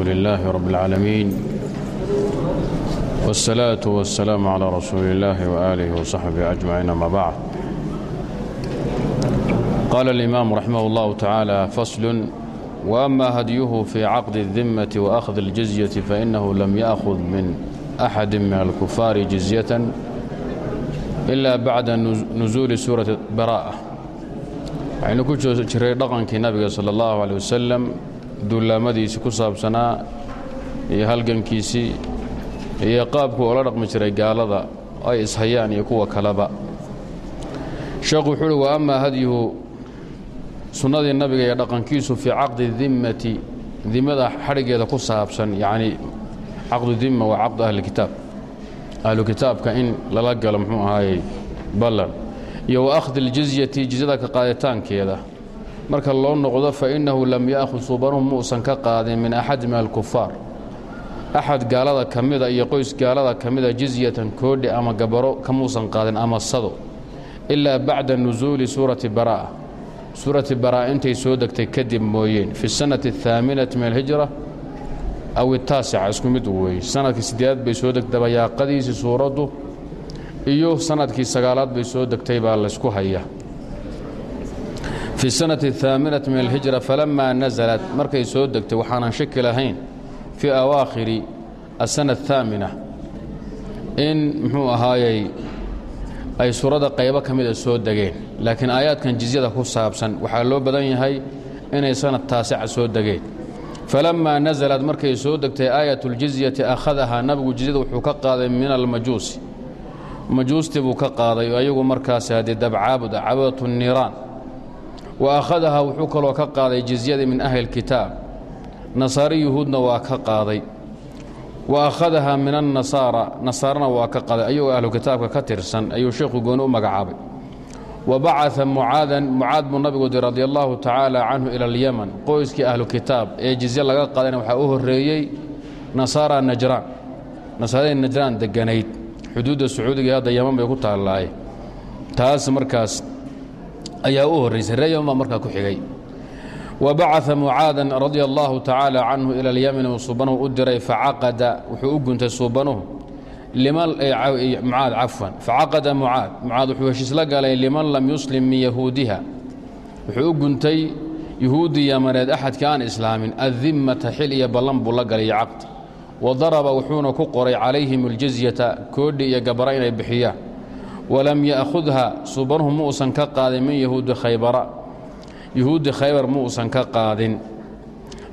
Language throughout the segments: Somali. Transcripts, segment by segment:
لله رب العالمين والصلاة والسلام على رسول الله وآله وصحبه أجمعين ما بعد قال الإمام رحمه الله تعالى فصل وأما هديه في عقد الذمة وأخذ الجزية فإنه لم يأخذ من أحد من الكفار جزية إلا بعد نزول سورة براءة يعني كل شيء dhaqankii nabiga salى الlaه عليه وسلم duulaamadiisii ku saabsanaa iyo halgankiisii iyo qaabkuu ula dhaqmi jiray gaalada ay ishayaan iyo kuwa kaleba. Sheekhu wuxuu uhi wa amaa hadyuhu sunnadii nabiga iyo dhaqankiisu fii caqdi dimmati dimada xadhigeeda ku saabsan yacni caqdu dimma waa caqdu ahlilkitaab ahlu kitaabka in lala galo muxuu ahaayey ballan iyo wa akhdi aljizyati jizyada ka qaaditaankeeda marka loo noqdo fa innahu lam ya'khud suubanuhu muusan ka qaadin min axad min alkufaar axad gaalada ka mida iyo qoys gaalada ka mida jizyatan koodhi ama gabaro kamuusan qaadin ama sado. Ilaa bacda nusuuli suurati baraa'a. Suurati baraa'a intay soo degtay kadib mooyeen fi sanati ahaaminati min alhijra aw itaasica isku mid weeye sannadkii siddeedaad bay soo degtay bayaaqadiisii suuraddu iyo sannadkii sagaalaad bay soo degtay baa laysku haya fi sanati ahaaminati min alhijra falamaa nasalat markay soo degtay waxaanan shaki lahayn fii awaakhiri asana ahaamina in muxuu ahaayey ay suuradda qaybo ka mida soo degeen. Laakiin aayaadkan jizyada ku saabsan waxaa loo badan yahay inay sanad taasica soo degeen. Falammaa nasalad markay soo degtay aayat اljizyati akhadahaa nabigu jizyada wuxuu ka qaaday min almajuusi. Majuustii buu ka qaaday ayagu ah cabadatu niiraan wa akhadahaa wuxuu kaloo ka qaaday jizyadii min ahli kitaab nasaari yuhuudna waa ka qaaday wa akhadahaa min annasaara nasaarana waa ka qaaday ayagoo ahlu kitaabka ka tirsan ayuu sheekhu gooni u magacaabay wa bacaa mucaadan mucaad buu nabigu di radi allahu tacaala canhu ila alyaman qoyskii ahlu kitaab ee jizye laga qaadayna waxaa u horreeyey nasaara najraan nasaaradii najraan deganayd xuduudda sacuudiga ayaa u horraysay ree yaman baa markaa ku xigay. Wa bacaa mucaadan radia allahu tacaala canhu ila alyamani suubanuhu u diray facaqada wuxuu u guntay suubanuhu mucaad cafwan. Facaqada mucaad mucaad wuxuu heshiis la galay liman lam yuslim min yahuudiha. Wuxuu u guntay yuhuuddii yamaneed axadkii aan islaamin addimmata xil iyo ballan buu la galay iyo wa daraba wuxuuna ku qoray calayhim aljizyata koodhi iyo gabara inay bixiyaan walam ya'khudha suubanuhu ma uusan ka qaadin min yahuudi khaybara. Yuhuuddi khaybar ma uusan ka qaadin.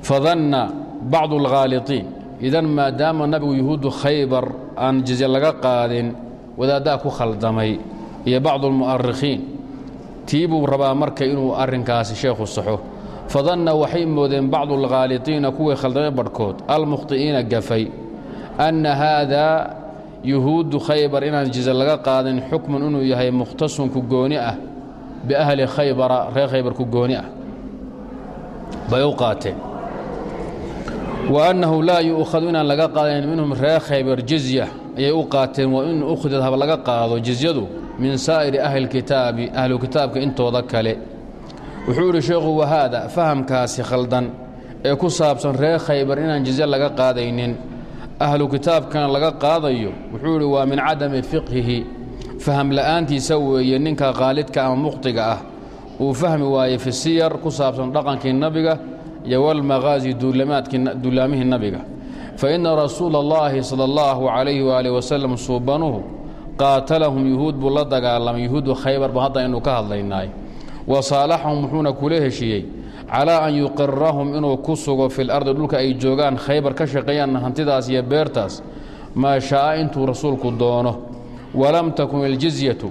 Fadanna bacdu alghaalitiin idan maadaama nabigu yuhuuddu khaybar aan jizye laga qaadin wadaaddaa ku khaldamay iyo bacdu almu'arikhiin tii buu rabaa marka inuu arrinkaasi sheekhu saxo. Fadanna waxay moodeen bacdu alghaaliطiina kuwii khaldamay barhkood almukhطi'iina gafay. Anna haadaa yuhuuddu khaybar inaan jize laga qaadin xukmun inuu yahay mukhtasun ku gooni ah biahli khaybara reer khaybar ku gooni ah. Bay u qaateen. Wa annahu laa yu'khadu inaan laga qaadayn minhum reer khaybar jizya. Ayay u qaateen wa in ukhdad haba laga qaado jizyadu min saa'iri ahli kitaabi ahlu kitaabka intooda kale. Wuxuu idhi sheekhu wahaada fahamkaasi khaldan ee ku saabsan reer khaybar inaan jizye laga qaadaynin ahlu kitaabkana laga qaadayo wuxuu idhi waa min cadami fiqhihi. Faham la'aantiisa weeye ninka khaalidka ama mukhtiga ah uu fahmi waayey fi siyar ku saabsan dhaqankii nabiga iyo walmakhaazi duulaamihii nabiga. Fa inna rasuula allaahi sala allahu calayhi waaalih wasalam suubanuhu qaatalahum yuhuud buu la dagaalamay. Yuhuudu khaybar ba hadda inuu ka hadlaynaay wa saalaxahum wuxuuna kula heshiiyey calaa an yuqirahum inuu ku sugo fil ardi dhulka ay joogaan khaybar ka shaqeeyaan hantidaas iyo beertaas maa sha'a intuu rasuulku doono. Walam takun iljizyatu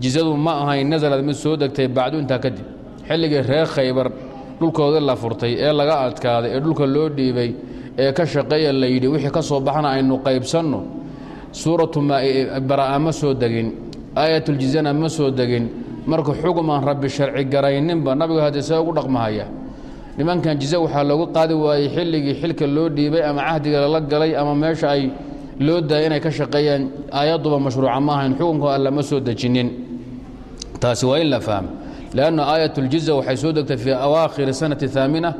jizyadu ma ahayn nasalad mid soo degtay bacdu intaa kadib xilligii reer khaybar dhulkoodii la furtay ee laga adkaaday ee dhulka loo dhiibay ee ka shaqeeya la yidhi wixii ka soo baxna aynu qaybsanno. Suuratu baraa'a ma soo degin aayatuljizyana ma soo degin. Marka xugum aan rabbi sharci garayninba nabigu haddee see ugu dhaqmahaya nimankan jize waxaa loogu qaadi waayey xilligii xilka loo dhiibay ama cahdiga lala galay ama meesha ay loo daayay inay ka shaqeeyaan aayadduba mashruuca ma ahayn xukunka alla ma soo dejinin taasi waa in la fahmo lanna aayat اljiza waxay soo degtay fii awaakhiri sanati haamina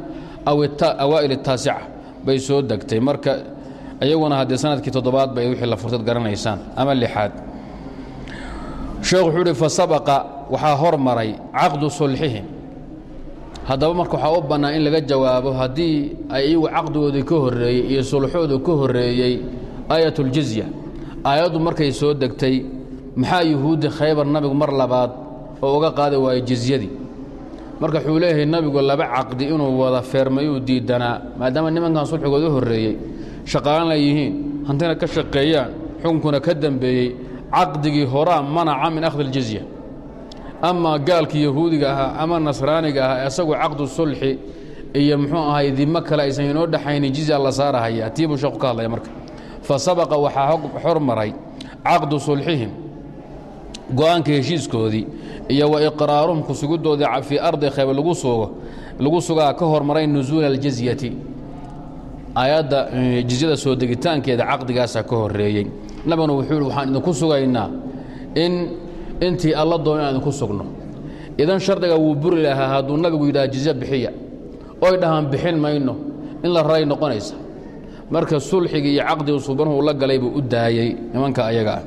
aw awaa'il الtaasica bay soo degtay marka iyaguna haddee sanadkii toddobaad bay wixii la furtad garanaysaan ama lixaad sheekh wuxuu uhi fa sabaqa waxaa hormaray caqdu sulxihim haddaba marka waxaa u bannaan in laga jawaabo haddii ay iyagu caqdigoodii ka horreeyey iyo sulxoodu ka horreeyey aayatuljizya aayaddu markay soo degtay maxaa yuhuuddi khaybar nabigu mar labaad oo uga qaadi waayey jizyadii? Marka wuxuu leeyahay nabigu laba caqdi inuu wada feermayuu diidanaa maadaama nimankan sulxigooda horreeyey shaqaalan ay yihiin hantina ka shaqeeyaan xukunkuna ka dembeeyey caqdigii horaa manaca min akhdi اljizya ama gaalkii yahuudiga ahaa ama nasraaniga ahaa isagu caqdu sulxi iyo muxuu ahay dimo kale aysan inoo dhexaynin jizya la saarahaya tiibuu sheeku ka hadlaya marka. Fa sabaqa waxaa hormaray caqdu sulxihim go'aanka heshiiskoodii iyo wa iqraaruhum kusugidoodii fii ardi khaybar lagu sugaa ka hormaray nusuula aljizyati. Aayadda jizyada soo degitaankeeda caqdigaasaa ka horreeyey. Nabiguna wuxuu yidhi waxaan idinku sugaynaa in intii alla doon inaan idinku sugno idan shardiga wuu buri lahaa hadduu nabigu yidhaha jizya bixiya oy dhahaan bixin mayno in la raray noqonaysa marka sulxigii iyo caqdigu subanuhu la galay buu u daayey nimanka ayaga ah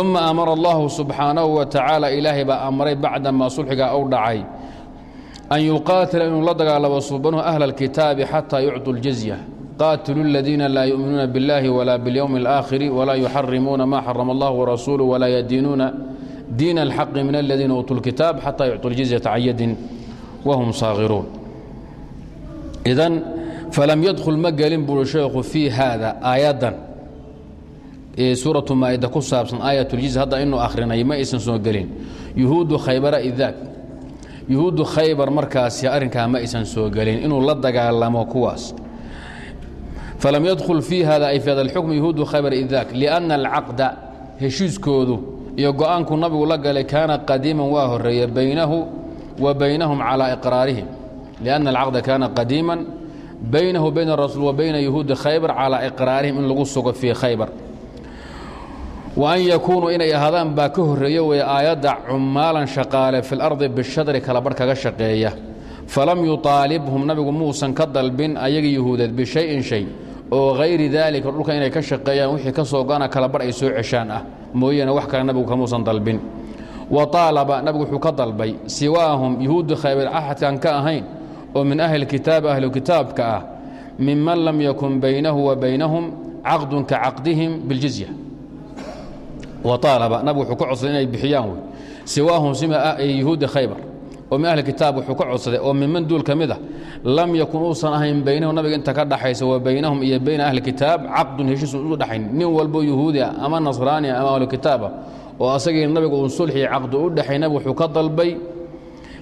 uma amara allahu subxaanahu wa tacaala ilaahay baa amray bacdamaa sulxigaa u dhacay an yuqaatila inuu la dagaalamo subanuhu ahla alkitaabi xataa yucطu ljizya qaatilu اladiina laa yu'minuuna biاllahi wala biاlyowmi اlآakhiri walaa yuxarimuuna ma xarama allah warasuuluh walaa yadiinuuna diin alxaqi min aladiina uutuu lkitaab xataa yucطu ljizyata can yadin wahum saagiruun idan falam yadkhul ma gelin buuri sheekhu fii haada aayaddan ee suuratu maa'ida ku saabsan aayatuljiz hadda inuu akhrinay ma aysan soo gelin yuhuudu khaybara idaag yuhuuddu khaybar markaasi arrinkaa ma aysan soo gelin inuu la dagaalamo kuwaas falam yadkhul fii hada ay fi hada alxukm yuhuudu khaybar idaag lianna alcaqda heshiiskoodu iyo go'aanku nabigu la galay kaana qadiiman waa horreeya baynahu wa baynahum calaa iqraarihim lianna alcaqda kaana qadiiman baynahu bayna rasuul wa bayna yuhuudi khaybar calaa iqraarihim in lagu sugo fii khaybar. Wa an yakuunuu inay ahaadaan baa ka horreeya weeye aayadda cumaalan shaqaale fi lardi bishadri kalabarh kaga shaqeeya. Falam yutaalibhum nabigu muusan ka dalbin ayagii yuhuudeed bishayin shay oo hayri daalika dhulka inay ka shaqeeyaan wixii ka soo gana kalabarh ay soo ceshaan ah. Mooyeene wax kale nabigu kamuusan dalbin. Wa aalaba nabigu wuxuu ka dalbay siwaahum yuhuuddi khaybar axadkan ka ahayn oo min ahli kitaabi ahlu kitaabka ah minman lam yakun baynahu wa baynahum caqdun ka caqdihim biاljizya waalaba nabigu wuxuu ka codsaday inay bixiyaan wey siwaahum sima yuhuudi khaybar oo min ahli kitaab wuxuu ka codsaday oo minman duul ka mid a lam yakun uusan ahayn baynahu nabiga inta ka dhaxaysa wa baynahum iyo bayna ahli kitaab caqdun heshiis u dhaxayn nin walbo yuhuudi ah ama nasraani ah ama ahlu kitaaba oo asagii nabiga uun sulxii caqdi u dhexay wuxuu ka dalbay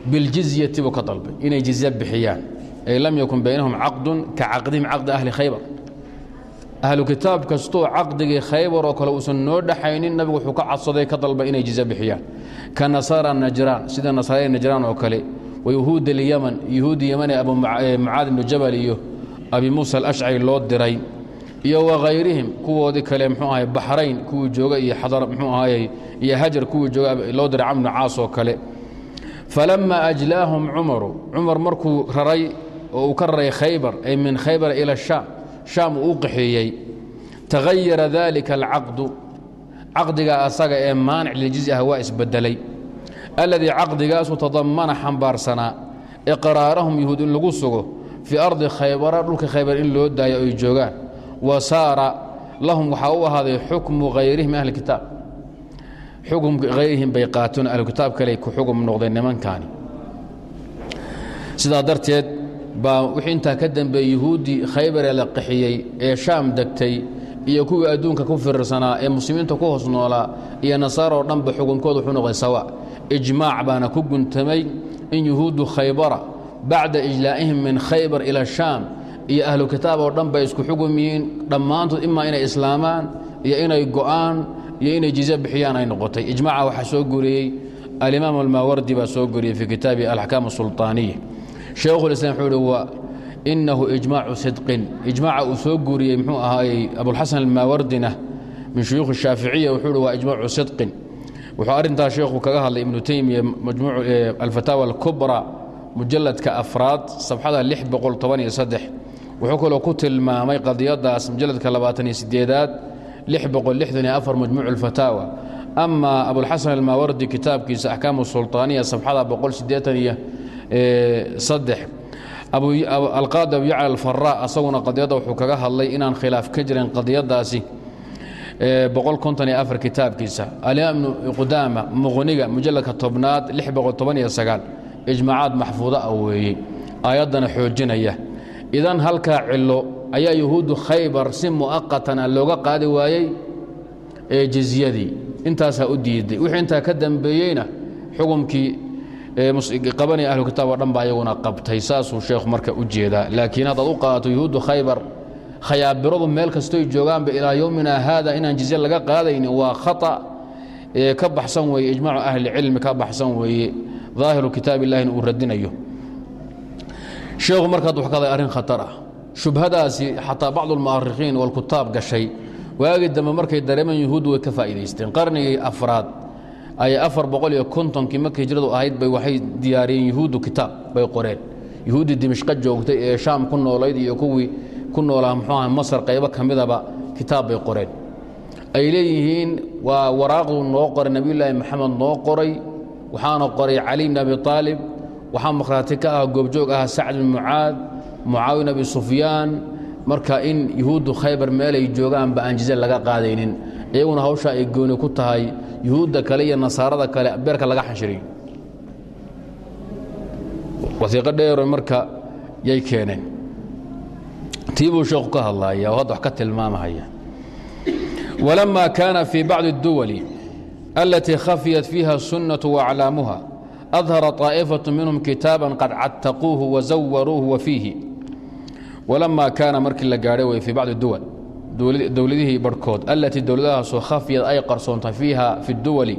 biljizyati buu ka dalbay inay jizya bixiyaan ay lam yakun baynahum caqdun ka caqdihim caqdi ahli khaybar ahlu kitaab kastoo caqdigii khaybar oo kale uusan noo dhaxaynin nabigu wuxuu ka cadsaday ka dalbay inay jizya bixiyaan. Ka nasaara najraan sida nasaarada najraan oo kale wa yuhuud alyaman yuhuudi yamane abu mucaad ibnu jabal iyo abi muusa alashcari loo diray iyo wakayrihim kuwoodii kale mxuu ahay baxrayn kuwii jooga iyo xadar mxuu ahaye iyo hajar kuwii jooga loo diray camr bnu caas oo kale. Falama ajlaahum cumaru cumar markuu raray oo uu ka raray khaybar ay min khaybar ila shaam shaam uu u qaxeeyey. Tagayara dalika alcaqdu. Caqdiga asaga ee maanic liljiz'i ah waa isbedelay. Alladii caqdigaasu tadamana xambaarsanaa iqraarahum yuhuud in lagu sugo. Fii ardi khaybara dhulka khaybar in loo daayo ay joogaan. Wa saara lahum waxaa u ahaaday xukmu hayrihim ahli kitaab. Xukumka hayrihim bay qaateen ahlukitaab kale ku xugum noqdeen nimankaani. Sidaa darteed baa wixii intaa ka dambeeyey yuhuuddii khaybaree la qaxiyey ee shaam degtay iyo kuwii adduunka ku firirsanaa ee muslimiinta ku hoos noolaa iyo nasaara oo dhanba xukunkooda wuxuu noqday sawa. Ijmaac baana ku guntamay in yuhuuddu khaybara bacda ijlaa'ihim min khaybar ila shaam iyo ahlu kitaab oo dhan bay isku xugum dhammaantood imaa inay islaamaan iyo inay go'aan iyo inay jizya bixiyaan ay noqotay. Ijmaaca waxaa soo guriyey alimaam almaawardi baa soo guriyey fii kitaabi alaxkaam asulطaaniya sheekhulislam wuxuu wa inahu ijmaacu sidqin. Ijmaaca uu soo guuriyey muxuu ahaayey abulxasan almaawardina min shuyuukh shaaficiya wuxuu uhi waa ijmaacu sidqin. Wuxuu arrintaas sheekhu kaga hadlay ibnu teymiya alfataawa alkubra mujaladka afraad sabxada wuxuu kaloo ku tilmaamay qadiyadaas mujaladka labaataniyo sideedaad majmuuc alfataawa ama abulxasan almaawardi kitaabkiisa axkaamu sulطaaniya safxada boqol sideetan iyo saddex alqaadi abu yacla alfara asaguna qadiyadda wuxuu kaga hadlay inaan khilaaf ka jirin qadiyadaasi kitaabkiisa. Alimaam ibnu qudaama muqniga mujaladka tobnaad ijmaacaad maxfuuda ah weeye aayaddana xoojinaya. Idan halkaa cilo ayaa yuhuuddu khaybar si mu'aqatan a looga qaadi waayey ee jizyadii. Intaasaa u diiday wixii intaa ka dambeeyeyna xukumkii qabanaya ahlu kitaab oo dhan baa iyaguna qabtay saasuu sheekhu marka u jeedaa. Laakiin haddaad u qaadato yuhuuddu khaybar khayaabiradu meel kastoy joogaanba ilaa yowmina haada inaan jizye laga qaadaynin waa khata ka baxsan weeye ijmaacu ahlicilmi ka baxsan weeye daahiru kitaab illahina uu radinayo. Sheekhu markaad wax ka haday arrin khatar ah. Shubhadaasi xataa bacdu almu'arikhiin walkutaab gashay. Waagii dambe markay dareemeen yuhuuddu way ka faa'iidaysteen. Qarnigii afraad ay afar boqol iyo kontonkii markii hijradu ahayd bay waxay diyaariyeen yuhuuddu kitaab bay qoreen. Yuhuuddii dimishqa joogtay ee shaam ku noolayd iyo kuwii ku noolaa muxuu aha masar qaybo ka midaba kitaab bay qoreen. Ay leeyihiin waa waraaqdu noo qoray nebiyullaahi maxamed noo qoray waxaana qoray cali bn abi aalib waxaa makhraati ka ah goobjoog ah sacd bin mucaad mucaawi bin abi sufyaan marka in yuhuuddu khaybar meelay joogaanba aan jize laga qaadaynin iyaguna hawshaa ay gooni ku tahay yuhuudda kale iyo nasaarada kale beerka laga xanshiriyo wasiiqo dheero marka yay keeneen tii buu sheekhu ka hadlaya oo hadda wax ka tilmaamahaya walama kaana fii bacdi اduwali alatii khafiyat fiiha الsunaة waaclaamuha adhara طaaئfaة minhum kitaaban qad cadtaquuhu wazawaruuhu wa fiihi walama kaana markii la gaadhay way fii bacdi duwal dowladihii barhkood allatii dowladahaasoo khafyad ay qarsoontay fiiha fi duwali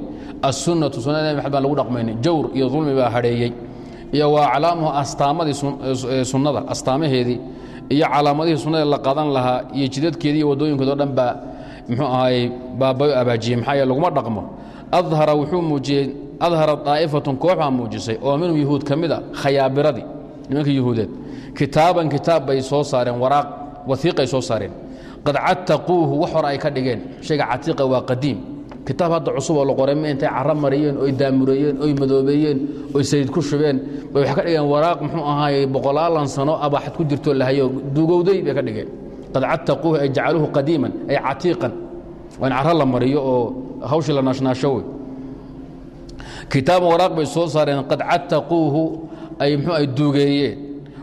assunnatu sunnada nab baan lagu dhaqmayni jawr iyo dulmi baa hadheeyey iyo waa calaamuhu astaamadii sunnada astaamaheedii iyo calaamadihii sunnada la qadan lahaa iyo jidadkeedii iyo waddooyinkood dhan baa muxuu ahaay baabayo abaajiyey maxaa yee laguma dhaqmo. Adhara wuxuu muujiyey adhara daa'ifatun kooxbaa muujisay oo minhum yuhuud ka mid a khayaabiradii nimanka yuhuudeed. Kitaaban kitaab bay soo saareen waraaq wasiiqay soo saareen qad cadtaquuhu wax hore ay ka dhigeen. Shayga catiiqa waa qadiim. Kitaab hadda cusub oo la qoray ma intay cara mariyeen oy daamureeyeen oy madoobeeyeen oy sayid ku shubeen. Bay waxay ka dhigeen waraaq muxuu ahaaye boqolaalan sano abaxad ku jirtoo lahayo duugowday bay ka dhigeen. Qad cadtaquuhu ay jacaluuhu qadiiman ay catiiqan. Waa in cara la mariyo oo hawshii la naashnaasho wey. Kitaaban waraaq bay soo saareen qad cadtaquuhu ay mxuu ay duugeeyeen.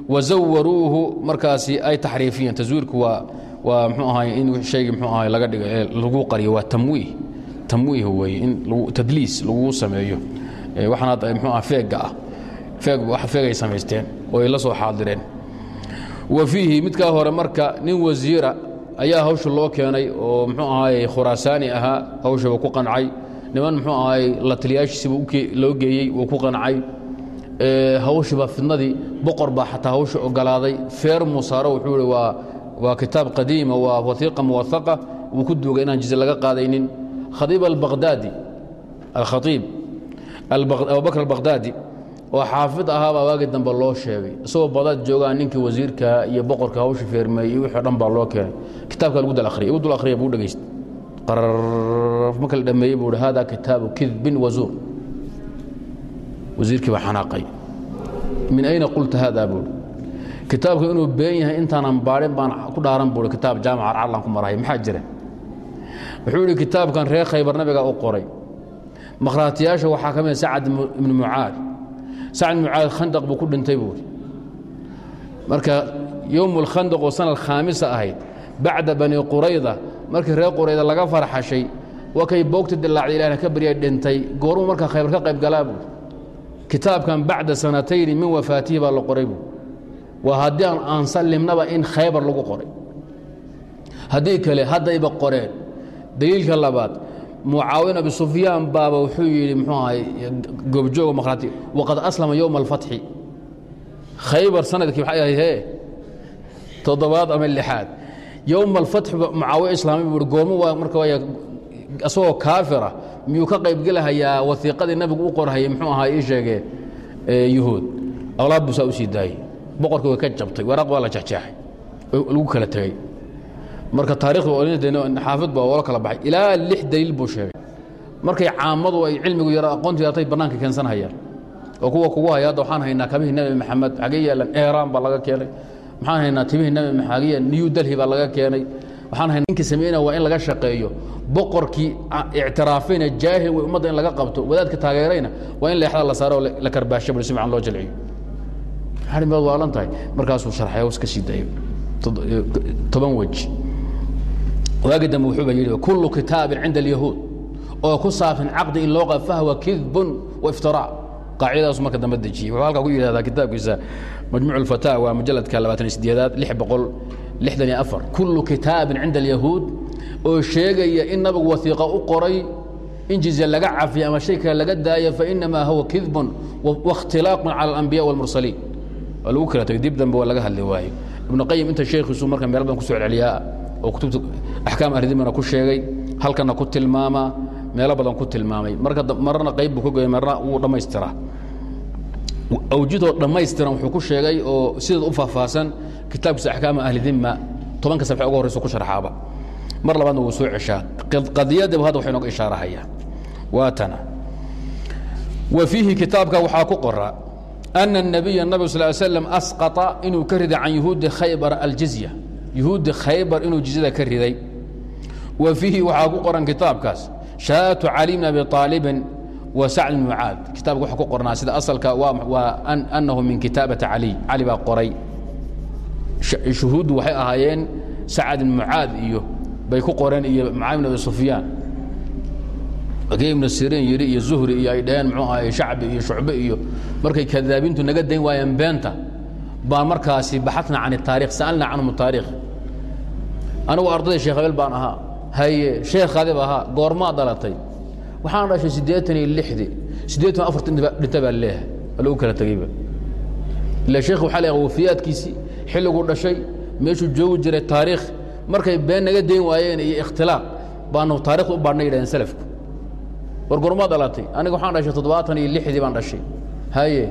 Wazawaruuhu markaasi ay taxriifiyeen. Taswiirku waa waa mxuu ahaay in shaygii mxuu ahaay laga dhigo ee lagu qariyo waa tamwiih. Tamwiih weeye in tadliis lagu sameeyo. Waxaan hadda mxuu ah feegga ah. Feeg feegay samaysteen oo ay la soo xaadireen. Wa fiihi midkaa hore marka nin wasiira ayaa hawsha loo keenay oo mxuu ahaay khuraasaani ahaa hawshaba ku qancay. Niman mxuu ahaay la taliyaashiisiba loo geeyey wuu ku qancay. Hawshiba fidnadii boqor baa xataa hawsha ogolaaday. Feer muusaaro wuxuu ihi waa waa kitaab qadiima waa waiiqa muwahaqa wuu ku duugay inaan jize laga qaadaynin. Khadiib albaqhdaadi alkhaiib abubakr albaqhdaadi oo xaafid ahaabaa waagii dambe loo sheegay. Isagoo baqdaad joogaa ninkii wasiirka iyo boqorka hawsha feermeeyey wixii dhan baa loo keenay. Kitaabka lagu dal akhriyay ugu dul akhriya buu dhegaysta marka kitaabka inuu been yahay intaanan baadhin baan ku dhaaran buui kitaab jaamaca carlan ku marahay maxaa jira? Wuxuu idhi kitaabkan reer khaybar nabiga u qoray. Makhraatiyaasha waxaa ka mida sacad ibnu mucaad. Sacad mucaad khandaq buu ku dhintay buuri. Marka yowm اlkhandaq oo sana khaamisa ahayd bacda bani qurayda markii reer qurayda laga farxashay waa boogta dilaacday ilahna ka baryay dhintay goormuu markaa khaybar ka qayb galaa buuri. Kitaabkan bacda sanatayni min wafaatihi baa la qoray buuri waa haddii aan sallimnaba in khaybar lagu qoray. Haddii kale haddayba qoreen. Daliilka labaad mucaawin abi sufyaan baaba wuxuu yidhi muxuu ahay goobjooga makhraati waqad aslama yowma alfatxi. Khaybar sannadkii waxay ahayd toddobaad ama lixaad. Yowma alfatxi mucaawiya islaami buu goormo waa marka waaya asagoo kaafira miyuu ka qaybgelahayaa wasiiqadii nabigu u qorhayay muxuu ahaa ii sheegee yuhuud. Awlaad buu saa u sii daayey boqorkii way ka jabtay waraaq waa la jexjeexay lagu kala tegey marka taarikhda xaafid baa oola kala baxay. Ilaa lix daliil buu sheegay. Markay caamadu ay cilmigu yara aqoontu yaratay bannaanka keensanhayaan oo kuwa kugu haya hadda waxaan haynaa kabihii nebi maxamed xagee yaalan eeraan baa laga keenay. Waxaan haynaa timihii nebi maxagiya new delhi baa laga keenay. Waxaan haynaa ninkii sameynaya waa in laga shaqeeyo. Boqorkii ictiraafayna jaahil way ummadda in laga qabto. Wadaadka taageerayna waa in leexda la saaro la karbaasho bal si fiican loo jalciyo xarin baad waalan tahay markaasuu sharxay hoos ka sii dayo toban weji. Waagi dambe wuxuuba yidhi kullu kitaabin cinda alyahuud. Oo ku saabsan caqdi in loo qabo fahwa kidbun wa iftiraac qaacidadaas marka dambe dejiyey wuxuu halkaa ku yidhahdaa kitaabkiisa majmuuc alfataawa mujalladka labaatan sideedaad lix boqol lixdan iyo afar. Kullu kitaabin cinda alyahuud. Oo sheegaya in nabigu wasiiqa u qoray in jizya laga cafiyo ama shay kale laga daayo fainamaa huwa kidbun waاkhtilaaqun cala alambiya wاlmursaliin waa lagu kala tagay dib dambe waa laga hadli waayo. Ibnu qayim inta sheekhiisu marka meel badan ku soo celceliyaa oo kutubta axkaam ahridimana ku sheegay halkana ku tilmaamaa meelo badan ku tilmaamay. Marka marna qayb buu ka goyay marna wuu dhammaystiraa. Awjidoo dhammaystiran wuxuu ku sheegay oo sideed u faahfaahsan kitaabkiisa axkaama ahlidimma tobanka sabxe ugu horreysa ku sharxaaba. Mar labaadna wuu soo ceshaa. Qadiyadaba hadda waxay nooga ishaarahayaa waa tana wa fiihi kitaabka waxaa ku qora ana الnabiya nabig sal slam asqطa inuu ka riday can yuhuudi khaybar aljizya yuhuudi khaybar inuu jizyada ka riday wa fiihi waxaa ku qoran kitaabkaas shahaadatu cali bn abi aalibin wa sacd bn mucaad kitabka waxa ku qornaa sida asalka waa anahu min kitaabati caliy cali baa qoray shuhuuddu waxay ahaayeen sacad bn mucaad iyo bay ku qoreen iyo mucaawin abi sufyaan kii ibnu siriin yidhi iyo zuhri iyo ay dhaheen muxuu ahay shacbi iyo shucbe iyo markay kadaabintu naga dayn waayeen beenta baan markaasi baxatna can taarikh sa'alna canhum taarikh anigu ardayda sheekh habeel baan ahaa haye sheekhaadiba ahaa goormaa dhalatay. Waxaan dhashay siddeetan iyo lixdii siddeetan afartan dhinta baa leeyahay waa lagu kala tegeyba ila sheekh waxaa leeyahay wafiyaadkiisii xilliguu dhashay meeshuu joogi jiray taariikh markay been naga dayn waayeen iyo ikhtilaaq baanu taarikhda u baadhnay yidhahdeen salafku war gormaa dhalatay aniga waxaan dhashay toddobaatan iyo lixdii baan dhashay. Haye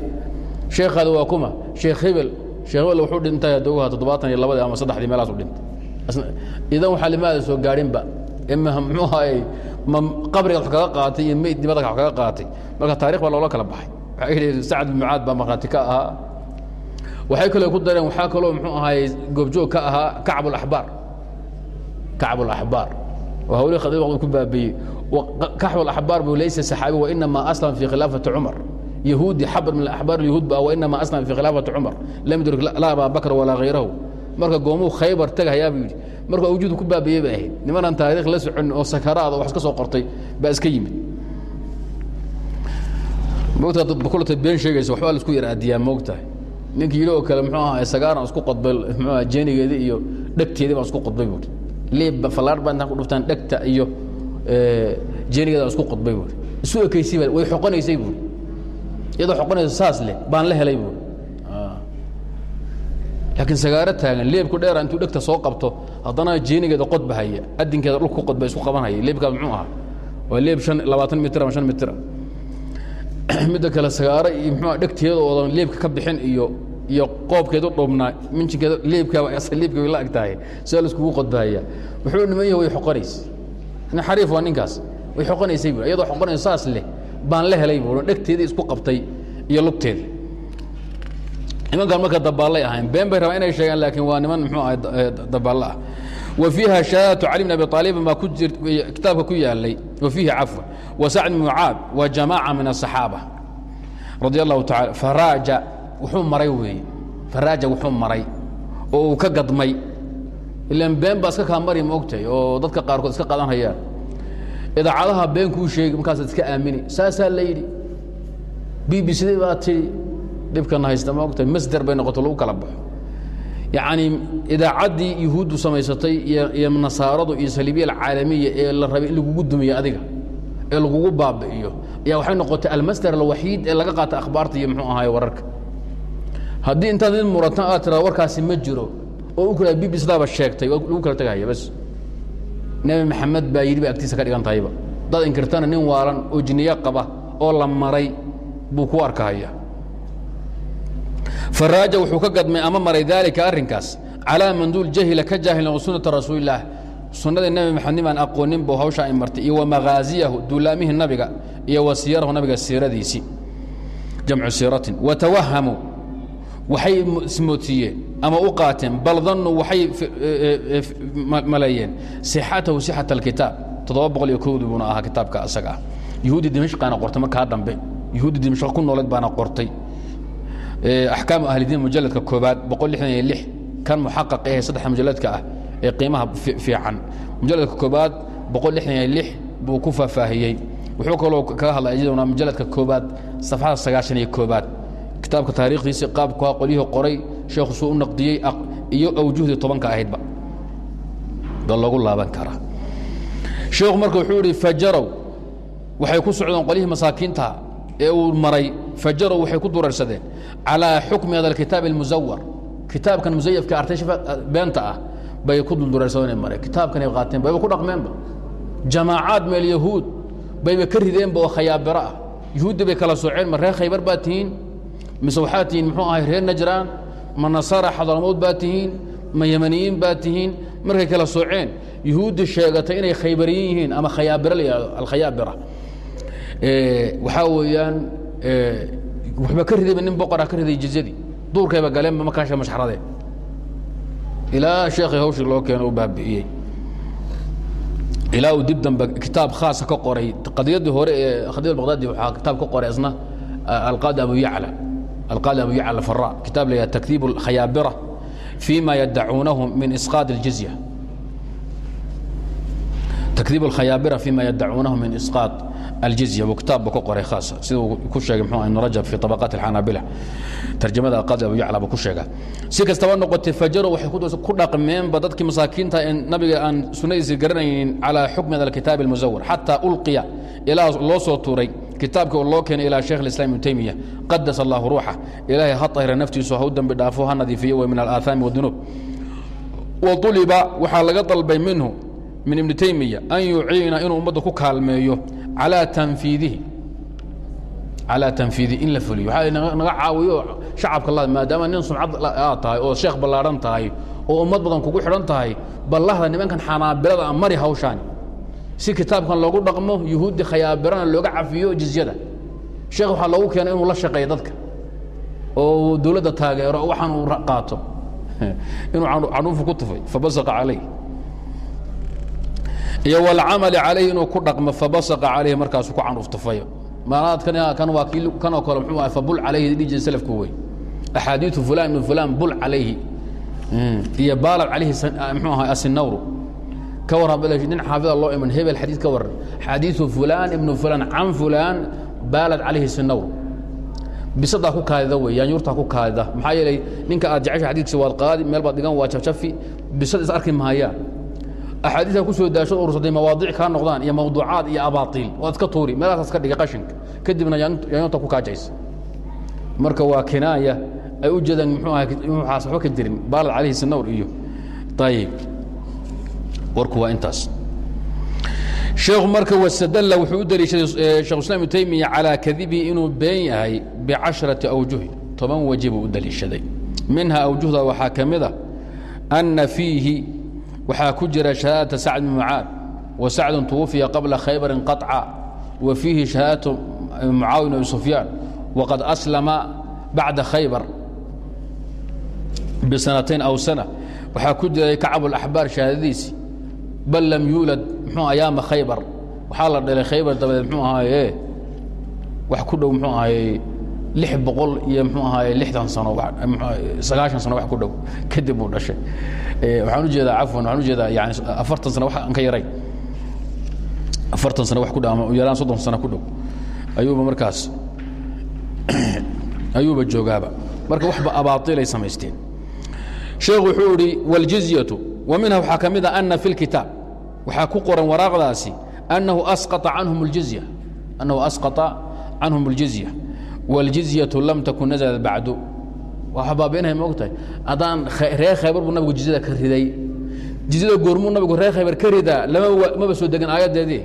sheekhaada waa kuma. Sheekh hebel sheekh hebel wuxuu dhintay hadduu ahaa toddobaatan iyo labadii ama saddexdii meelaas u dhintay. Idan waxaa limaada soo gaadhinba. Ima muxuu ahaye ma qabriga wax kaga qaatay iyo meyd dibadda wax kaga qaatay. Marka taarikh baa loola kala baxay. Waxay yidhi sacad bin mucaad baa markhaati ka ahaa. Waxay kaloo ku dareen waxaa kaloo muxuu ahaye goobjoog ka ahaa kacb alaxbaar kacb alaxbaar waa hawlihii khadiib ku baabiiyey kaxw axbaar bu laysa saxaabi wainama aslam fii khilaafati cumar yahuudi xabar min axbaar yahuud ba wainama aslam fii khilaafati cumar lam yudrik laa abaa bakr walaa hayrahu marka goomuu khaybar tagahayaa buu yidhi marka awjuudu ku baabeeye bay ahayd nimanaan taariikh la soconin oo sakaraada wax iska soo qortay baa iska yimid mogtakulata been sheegaysa waxbaa la isku yaraadiyaa moogtahay ninkii yidhi oo kale muxuu ahaa sagaaraan isku qodbay muxuu aha jeenigeedii iyo dhegteedii baan isku qodbay buuhi leebba fallaar baa intaan ku dhuftaan dhegta iyo jeenigeeda isku qodbay buuri isu ekaysay way xoqonaysay buuri iyadoo xoqonaysa saas leh baan la helay buuri laakiin sagaaro taagan leebku dheera intuu dhegta soo qabto haddana jeenigeeda qodbahaya adinkeeda dhulka qodba isku qabanhaya leebkaas muxuu ahaa? Waa leeb shan labaatan mitir ama shan mitira midda kale sagaaro iyo muxuu dhegteeda oodan leebka ka bixin iyo iyo qoobkeedu dhubnaa minjinkeeda leebkaa leebka way la ag tahay sidaa la iskugu qodbahaya wuxuu niman yahay way xoqonaysa nin waa ninkaas. Way xoqonaysay buuri iyadoo xoqonaysa saas leh baan la helay buuri dhegteedii isku qabtay iyo lugteeda nimankan marka dabaallay ahayn been bay rabaan inay sheegaan laakiin waa niman muxuu ahay dabaallo ah. Wa shahaadatu cali bn abi aalibin baa ku jir kitaabka ku yaalay wa cafwa. Wa sacd bn mucaad wa jamaaca min asaxaaba radi allahu tacala faraaja wuxuu maray weeye. Faraaja wuxuu maray oo uu ka gadmay ilaan been baa iska kaa mari ma ogtahay oo dadka qaarkood iska qadan hayaan. Idaacadaha been kuu sheegi markaasaad iska aamini. Saasaa la yidhi. B b cd baa tidhi dhibkana haysta ma ogtahay masder bay noqoto lagu kala baxo. Yacni idaacaddii yuhuuddu samaysatay iyo nasaaradu iyo saliibiya alcaalamiya ee la rabay in lagugu dumiyo adiga ee lagugu baabi'iyo ayaa waxay noqotay almasder alwaxiid ee laga qaata akhbaarta iyo muxuu ahaay wararka. Haddii intaad mid muratan aad tirada warkaasi ma jiro oo u kala b b cdaaba sheegtay lagu kala tegahaya bas. Nebi maxamed baa yidhi ba agtiisa ka dhigan tahayba dad inkirtana nin waalan oo jinniyo qaba oo la maray buu ku arkahaya faraaja wuxuu ka gadmay ama maray daalika arrinkaas calaa man duul jahila ka jaahilin wa sunnata rasuulillaah. Sunnadii nebi maxamed nimaan aqoonin buu hawsha ay martay iyo wa maghaaziyahu duulaamihii nabiga iyo wa siyarahu nabiga siiradiisii jamcu siiratin. Watawahamuu waxay ismootiyeen ama u qaateen bal dannuu waxay maleeyeen sixatahu sixata alkitaab toddoba boqol iyo kowdii buuna ahaa kitaabka asaga ah. Yuhuudi dimashqaana qortay markaa dambe. Yuhuudi dimashq ku nooleed baana qortay. Axkaamu ahlidiin mujalladka koobaad kan muxaqaq ee saddexa mujalladka ah ee qiimaha fiican. Mujalladka koobaad buu ku faahfaahiyey. Wuxuu kaloo kaga hadlay iyaduna mujalladka koobaad safxada sagaashan iyo koobaad kitaabka taariikhdiisii qaabka qolyihii qoray sheekhu suu u naqdiyey iyo awjuhdii tobanka ahaydba ba. Lagu laaban karaa sheekhu marka wuxuu idhi fajarow waxay ku socdeen qolyihii masaakiinta ee uu maray. Fajarow waxay ku durarsadeen calaa xukmi hada alkitaab almusawar kitaabkan musayafka artay beenta ah bay ku duldurarsadeen mareen. Kitaabkanay qaateen bayba ku dhaqmeenba jamaacaad meel yahuud bayba ka rideenba oo khayaabiro ah. Yuhuuddii bay kala sooceen ma reer khaybar baa tihiin mise waxaa tihiin muxuu ahay reer najraan ma nasaara xadalmood baa tihiin ma yemaniyiin baa tihiin markay kala sooceen yuhuuddi sheegatay inay khaybariyin yihiin ama khayaabiro la yihahdo alkhayaabira waxaa weeyaan waxba ka ridayba nin boqora ka riday jizyadii duurkayba galeenba markaasha mashxaradeen ilaa sheekhay hawshii loo keeno u baabi'iyey ilaa uu dib dambe kitaab khaasa ka qoray qadiyaddii hore ee khadib albaqdaadi waxaa kitaab ka qoray isna alqaadi abu yacla alqaadi abu yacla alfara kitaab la takdiib alkhayaabira fii yadacuunahu min isqaad اljizya takdiib alkhayaabira fii yadacuunahu min isqaad aljizya buu ku qoray khaasa siduu ku sheegay mxuu ibnu rajab fii tabaqaat alxanaabila tarjamada alqaadi abu yacla buu ku sheegaa si kastaba noqotay fajaro waxay ku dhaqmeenba dadkii masaakiinta nabiga aan sunnadiisi garanaynin calaa xukmi hada almusawar xataa ulqiya ilaa loo soo tuuray kitaabka oo loo keenay ilaa shekh islam ibnu taymiya qadas allahu ruuxa. Ilaahay ha ahira naftiisu hau dambi dhaafo ha nadiifiyo w min alaahaami wadunuub wa uliba waxaa laga dalbay minhu min ibni taymiya an yuciina inuu ummadda ku kaalmeeyo calaa tanfiidihi. Calaa tanfiidihi in la fuliyo. Waaa naga caawiyo shacabka la maadaama nin sumcad aad ah, tahay oo sheekh ballaadhan tahay oo ummad badan kugu xidhan tahay ballahda nimankan xanaabilada a mari hawshaani si kitaabkan loogu dhaqmo yuhuuddi khayaabirana looga cafiyo jizyada. Sheekh waxaa loogu keenay inuu la shaqeeyo dadka. Oo dowladda taageero waxaan uu qaato. Inuu canuufu ku tufay fabasaqa calayh iyo walcamali calayhi inuu ku dhaqmo fabasaqa calayhi markaasuu ku canuuf tufayo. Maanaad kan waa kii kanoo kale muxuu ahay fabul calayhi dhijin salafku wey axaadiiu fulan ibnu fulan bul calayhi iyo baalad calayhi muxuu ahay asinawru ka warran nin xaafida loo iman hebel xadiid ka warran xadiiثu fulan ibnu fulan can fulan baalad calayhi sinawr bisadaa ku kaadida wey yaanyuurtaa ku kaadida. Maxaa yeelay ninka aad jecesha xadidkiisa waad qaadi meel baad dhigan waa jafjafi. Bisad is arki mahayaan axaadiiثa ku soo daasho ursaday mawaadic kaa noqdaan iyo mawduucaad iyo abaaiil waad iska tuuri meelaasaas ka dhigay qashinka. Kadibna yaanyuurta ku kaajaysa. Marka waa kinaaya ay u jeedaan mxuu ahay waxaas waxba ka jirin baalad calayhi sinawr iyo. Ayib warku waa intaas. Sheekhu marka wastadalla wuxuu u daliishaday shekh islam ibnu taymiya calaa kadibihi inuu been yahay bicasharati awjuhi toban weji buu u daliishaday. Minha awjuhda waxaa ka mid a anna fiihi waxaa ku jira shahaadata sacd bn mucaad wa sacdun tuwufiya qabla khaybarin qaطca wa fiihi shahaadatu mucaawiya bn abi sufyaan waqad aslama bacda khaybar bisanatayn aw sana. Waxaa ku jiray kacabulaxbaar shahaadadiisi bal lam yuulad mxuu ayaama khaybar. Waxaa la dhalay khaybar dabadeed mxuu ahaaye wax ku dhow mxuu ahaaye lix boqol iyo mxuu ahaaye lixdan sano sagaashan sano wax ku dhow. Kadib buu dhashay. Waxaan u jeedaa cafwan waxaan u jeedaa yani afartan sano wax ka yaray. Afartan sano wax ku dhow ama yaraan soddon sano ku dhow. Ayuuba markaas ayuuba joogaaba. Marka waxba abaailay samaysteen. Sheekhu wuxuu idhi wاljizyatu minha waxaa ka mid a ana fi اlkitaab waxaa ku qoran waraaqdaasi annahu asqطa canhum اljizya annahu asqطa canhum اljizya wاljizyaةu lam takun naزlat bacdu waa baabiinaya ma ogtahay haddaan reer khaybar buu nabigu jizyada ka riday jizyada goormuu nabigu reer khaybar ka ridaa lama maba soo degan aayaddeedii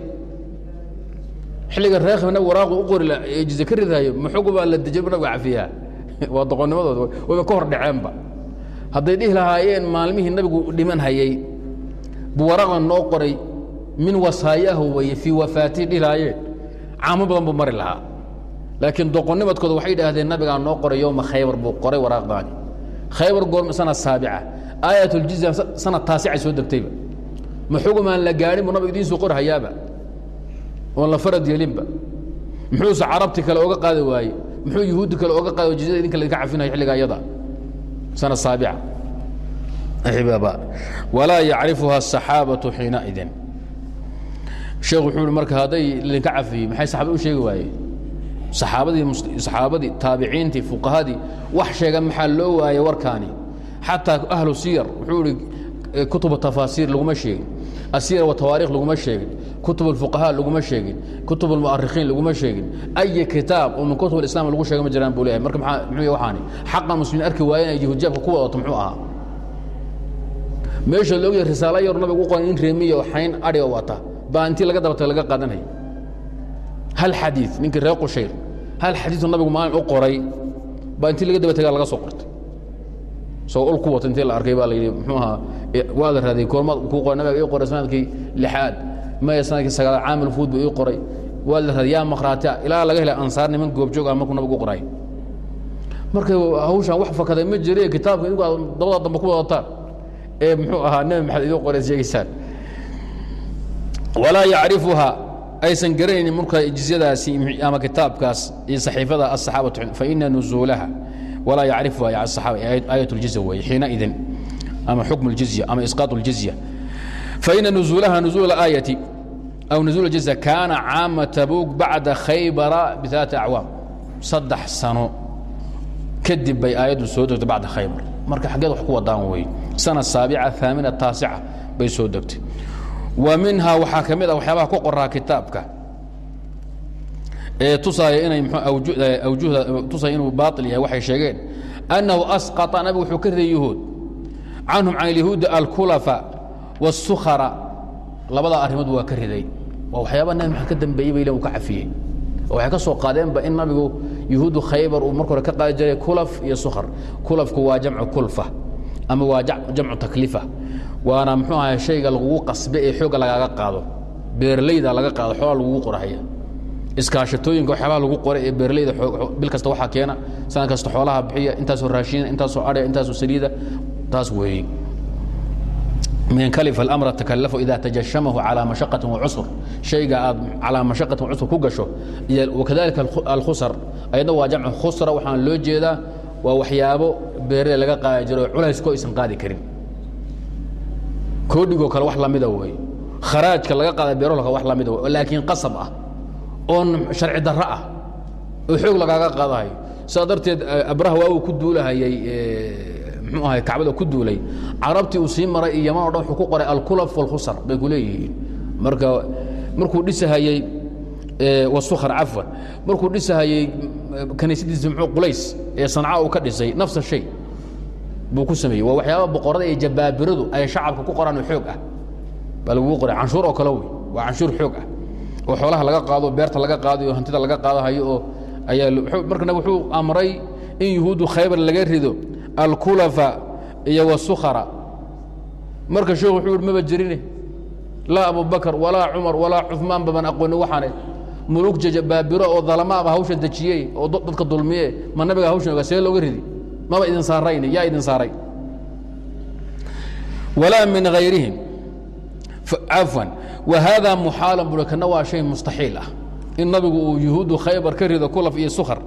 xilliga reer khaybar nabigu waraaqu u qori jizye ka ridaayo maxugu baa la dejiy nabigu cafiyaa waa doqonnimadooda wayba ka hor dhaceenba hadday dhihi lahaayeen maalmihii nabigu dhiman hayey buu waraqdan noo qoray min wasaayahu weye fii wafaatihi dhihi lahaayeen. Caamo badan buu mari lahaa. Laakiin doqonnimadkooda waxay idhaahdeen nabigaa noo qoray yowma khaybar buu qoray waraaqdaani khaybar goorma sanad saabica. Aayat اljizya sanad taasicay soo degtayba. Ma xugumaan la gaadhin buu nabigu idiin soo oon la farad yeelinba. Muxuuse carabti kale oga qaadi waaye. Muxuu yuhuuddi kale oga qaadi jizyada idinka laydinka cafinaya xilligaa iyada sana saabica axibaba walaa yacrifuha asaxaabatu xiinaidin sheekh wuxuu ihi marka hadday laydinka cafiyey maxay saxaabada u sheegi waaye saxaabadii saxaabadii taabiciintii fuqahadii wax sheega maxaa loo waaye warkaani xataa ahlu siyar wuxuu ihi kutuba tafaasiir laguma sheegin asiyar wa tawaarikh laguma sheegin kutub fuqaha laguma sheegin kutub muarikiin laguma sheegin. Ay kitaab oo min kutub islam lagu sheega ma jiraan buu leeyahay. Marka mxuu waxaani? Xaqan muslimiin arki waayeen ay yahuudjaabka ku wadato muxuu ahaa. Meesha la ogyahay risaalo yar nabiga u qoran in reemiyo xayn adhiga wata baa laga dabatay laga qaadanaya hal xadii ninkii reer qushayr. Hal xadiisu nabigu maalin u qoray baa intii laga dabatega laga soo qortay. Soo ul wata intii la arkay baa la yidhi muxuu ahaa eh, waa la raadiyey koormaad kuu qoray nabiga ii qoray sanaadkii lixaad maya sanadkii sagaalaad caamil fuud buu ii qoray waa la raadiyey yaa makhraatiya ilaa laga helay ansaar niman goobjoog ah markuu nabigu u qoray marka hawshan wax fakaday ma jire kitaabka idinku aad dabada dambe ku wadataan ee muxuu ahaa nebi maxamed idin qoray sheegaysaan walaa yacrifuha aysan garanaynin marka jizyadaasi ama kitaabkaas iyo saxiifada asaxaabatu faina nuzuulaha walaa yacrifuha asaxaaba aayat اljizya weeye xiinaidin ama xukm اljizya ama isqaaط اljizya faina nuzuulaha nuzuul aayati aw nasuul jaza kaana caama tabuuk bacda khaybara bialaaa acwaam saddex sano kadib bay aayaddu soo degtay bacda khaybar marka xaggeed wax ku wadaan wey sana saabica aamina taasica bay soo degtay wa minhaa waxaa ka mid ah waxyaabaha ku qoraa kitaabka ee tusaaya inay mwjuhda tusaya inuu baail yahay waxay sheegeen annahu asqaطa nabigu wuxuu ka reeyey yuhuud canhum can alyahuudi alkulafa wاsukhara labadaa arrimood waa ka riday waa waxyaaba nabi maxamed ka dambeeyey bay len uu ka cafiyey. Waxay ka soo qaadeenba in nabigu yuhuudu khaybar uu marka hore ka qaadi jiray kulaf iyo sukhar. Kulafku waa jamcu kulfa ama waa jamcu taklifa waana mxuu ahay shayga lagugu qasbe ee xoogga lagaaga qaado. Beerleyda laga qaado xoolaa lagugu qorahaya. Iskaashatooyinka waxyaabaha lagu qoray ee beerleyda bil kasta waxaa keena. Sanad kasta xoolaha bixiya intaasoo raashiina intaasoo adhya intaasoo saliida taas weeye min kalifa alamra takallafo ida tajashamahu calaa mashaqatin wacusr shayga aad calaa mashaqatin wacusr ku gasho iyo wakadalika alkhusar ayadna waa jamcu khusra waxaan loo jeedaa waa waxyaabo beerley laga qaadi jiro oo culaysko aysan qaadi karin koodhigoo kale wax lamida wey kharaajka laga qaada beerolka wax lamida wey laakiin qasab ah oon sharci darro ah oo xoog lagaaga qaadahayo sidaa darteed abraha waa uu ku duulahayey mxuu ahay kacbada ku duulay. Carabtii uu sii maray iyo yaman o dhan wuxuu ku qoray alkulaf walkhusar bay ku marka markuu dhisahayey wasukhar cafwan markuu dhisahayey kaniisadiisa mxuu qulays ee sanca uu ka dhisay nafsa shay buu ku sameeyey. Waa waxyaaba boqorada iyo jabaabiradu ay shacabka ku qoraan oo xoog ah. Baa lagugu qoray. Canshuur oo kale wey. Waa canshuur xoog ah. Oo xoolaha laga qaado beerta laga qaado iyo hantida laga qaadahayo oo ayaa markana wuxuu amray in yuhuuddu khaybar laga rido alkulafa iyo wasukhara. Marka sheekhu wuxuu yihi maba jirine laa abubakar walaa cumar walaa cumaan baban aqooni waxaane. Mulug jajabaabiro oo dalamaaba hawsha dejiyey oo dadka dulmiye ma nabiga hawshan oga see looga ridi. Maba idin saarayni yaa idin saaray. Walaa min hayrihim cafwan wa haadaa muxaalan bui kana waa shay mustaxiil ah. In nabigu uu yuhuuddu khaybar ka rido kulaf iyo sukhar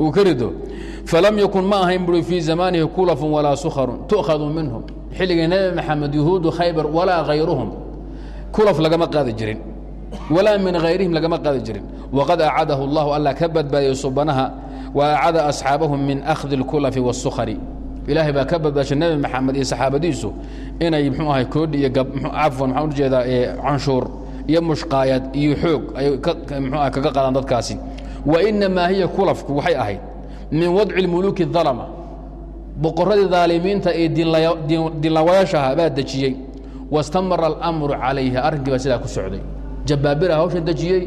uu ka rido falam yakun ma ahayn bui fii zamaanihi kulafun walaa sukharun tu'khadu minhum. Xilligii nebi maxamed yuhuudu khaybar walaa hayruhum kulaf lagama qaadi jirin walaa min hayrihim lagama qaadi jirin. Waqad acadahu allahu alla ka badbaadiyey subanaha wa asxaabahum min akhdi اlkulafi wاsukhari ilaahay baa ka badbaashay nebi maxamed iyo saxaabadiisu inay mxuu ahay koodhi iyo cafwan maxaan u jeedaa canshuur iyo mushqaayad iyo xoog ay mxuah kaga qaadaan dadkaasi wa inamaa hiya kulafku waxay ahayd min wadci اlmuluki الdalma boqoradii daalimiinta ee diinlawayaashaha baa dejiyey wastamara اlamru calayha arrinkii baa sidaa ku socday jabaabira hawsha dejiyey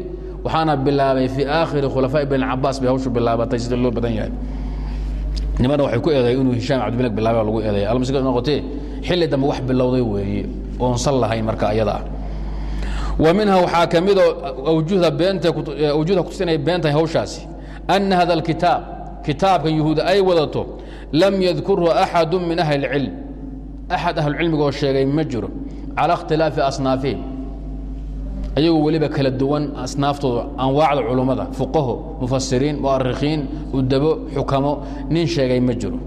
waxaana bilaabay fii aakhiri khulafaaءi bn cabaas bay hawshu bilaabatay sida loo badan yahay nimana waxay ku eeday inuu hishaam cabdimalik bilaaba lagu eeday almasiga noqotee xilli dambe wax bilowday weeye oonsan lahayn marka ayada ah wa minha waxaa ka midoo awjuhda beenta awjuhda kutusinaya beentahay hawshaasi ana hada alkitaab kitaabkan yuhuuda ay wadato lam yadkurhu axadu min ahli اlcilm axad ahlucilmigoo sheegay ma jiro cala اkhtilaafi asnaafihim ayagoo weliba kala duwan asnaaftooda anwaacda culummada fuqaho mufasiriin mu'arikhiin udabo xukamo nin sheegay ma jiro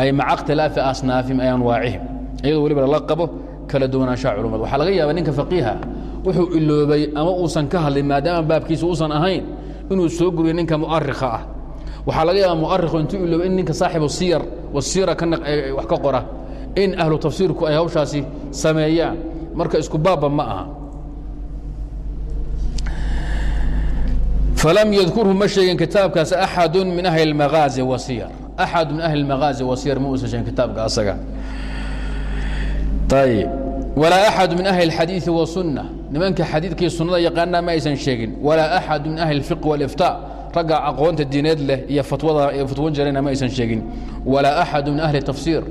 ay maca اkhtilaafi asnaafihim ay anwaacihim iyadoo weliba lala qabo kala duwanaanshaha culummada waxaa laga yaaba ninka faqiiha wuxuu iloobay ama uusan ka hadlin maadaama baabkiisa uusan ahayn inuu soo guriyo ninka mu'arikha ah waxaa laga yaaba mu'arikhu intuu iloobay in ninka saaxibu siyar wasiira ka wax ka qora in ahlu tafsiirku ay hawshaasi sameeyaan marka isku baabba ma aha falam yadkurhu ma sheegin kitaabkaas axadu min ahli اlmagaazi wasiyar axad min ahli اlmagaazi wasiyar ma uusan sheegin kitaabka asaga ayib walaa axadu min ahli اlxadiiثi wasunna nimanka xadiidkii sunnada yaqaanaa ma aysan sheegin. Walaa axadu min ahli اlfiq wاliftaa ragga aqoonta diineed leh iyo fatwada fatwan jirayna ma aysan sheegin. Walaa axadu min ahli tafsiir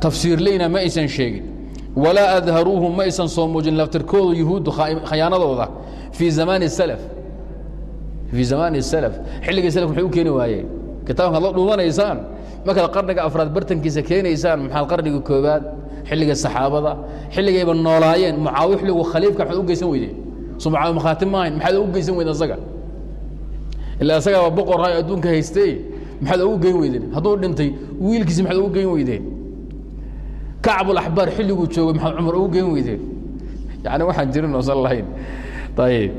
tafsiirleyna ma aysan sheegin. Walaa adharuuhu ma aysan soo muujin laftirkooda yuhuuddu khayaanadooda. Fii zamaani salaf. Fii zamaani salaf. Xilligii salaf maxay u keeni waayeen kitaabka ad la dhuumanaysaan markaad qarniga afraad bartankiisa keenaysaan maxaad qarniga koobaad xilliga saxaabada xilligayba noolaayeen mucaawi xilligu khaliifka maxaad u geysan weydeen so mucaawi makhaatim maahayn maxaad ugu geysan weydeen asaga? Ilaa asagaaba boqor raay adduunka haystee maxaad ugu geyn weydeen. Hadduu dhintay wiilkiisi maxaad ugu geyn weydeen. Kacbulaxbaar xilliguu joogay maxaad cumar ugu geyn weydeen. Yani waxaan jirin oosan lahayn. Ayib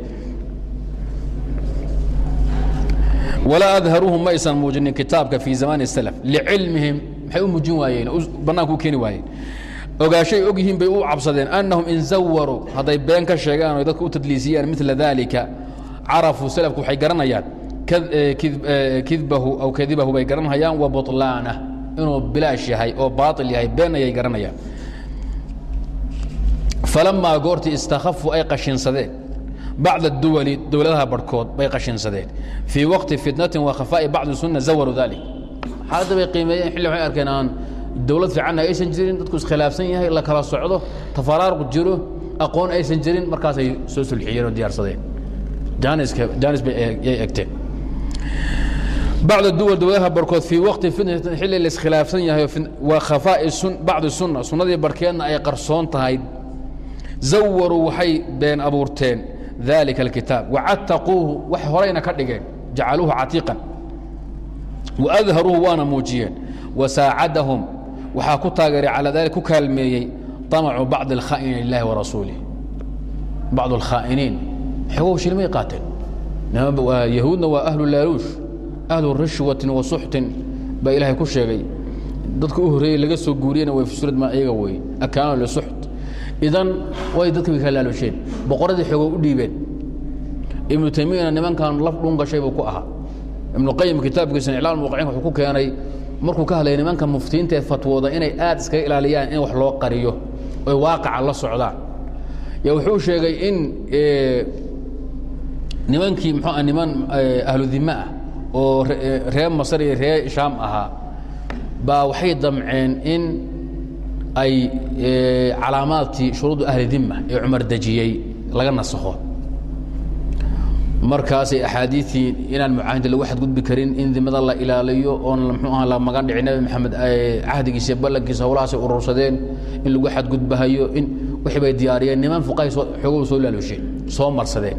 walaa adharuuhum ma aysan muujinin kitaabka fii zamaani salaf licilmihim. Maxay u muujin waayeen? Bannaanka u keeni waayeen ogaashay og bay u cabsadeen annahum in zawaruu hadday been ka sheegaan o dadka u tadliisiyaan mila dalika carafuu salafku waxay garanayaan kidbahu aw kadibahu bay garanhayaan wa buطlaanah inuu bilaash yahay oo baail yahay been ayay garanayaan. Falamaa goortii istakhafu ay qashinsadeen bacd اduwali dowladaha barhkood bay qashinsadeen. Fii waqti fitnatin wa khafaa'i bacdi sunna zawaruu dalik xaaladda bay qiimeeyeen xilli waxay arkeen aan dowlad fiicanna aysan jirin dadku iskhilaafsan yahay la kala socdo tafaraaruq jiro aqoon aysan jirin markaasay soo sulxiyeen oo diyaarsadeen. Jaanis bay yay egteen. Dowladaha barkood fii waqti fitnatin xilli la iskhilaafsan yahay wa khafaa'i bacdi sunna sunnadii barkeedna ay qarsoon tahay. Zawaruu waxay been abuurteen dalika alkitaab. Wacataquuhu wax horayna ka dhigeen. Jacaluuhu catiiqan. Waadharuuhu waana muujiyeen. Wasaacadahum waxaa ku taageeray calaa dalik ku kaalmeeyey amacu bacdi alkhaa'iniin lilahi warasuulih bacdu alkhaa'iniin. Xogow shilmay qaateen. Yahuudna waa ahlu laaluush ahlu rishwatin wa suxtin baa ilaahay ku sheegay. Dadka u horreeyey laga soo guuriyena way fusurad ma iyaga wey. Akaano lisuxt idan way dadka ka laaluusheen. Boqoradii xoogo u dhiibeen. Ibnu taymiyana nimankan laf dhun gashay buu ku ahaa. Ibnu qayim kitaabkiisa iclaal muqacinka wuxuu ku keenay markuu ka hadlaya nimanka muftiyiinta ee fatwooda inay aad iskaga ilaaliyaan in wax loo qariyo oy waaqaca la socdaan. Ya wuxuu sheegay in nimankii muxuu ah niman ahludime ah oo reer masar iyo reer shaam ahaa baa waxay damceen in ay calaamaadkii shuruudu ahli dima ee cumar dejiyey laga nasakho markaasay axaadiiii inaan mucaahida lagu xadgudbi karin in dimada la ilaaliyo oon mxuu aha la magan dhici nebi maxamed cahdigiisa ballankiisa howlahaasay urursadeen in lagu xadgudbahayo in wixii diyaariyeen niman fuqahay xoogow soo laaluusheen soo marsadeen.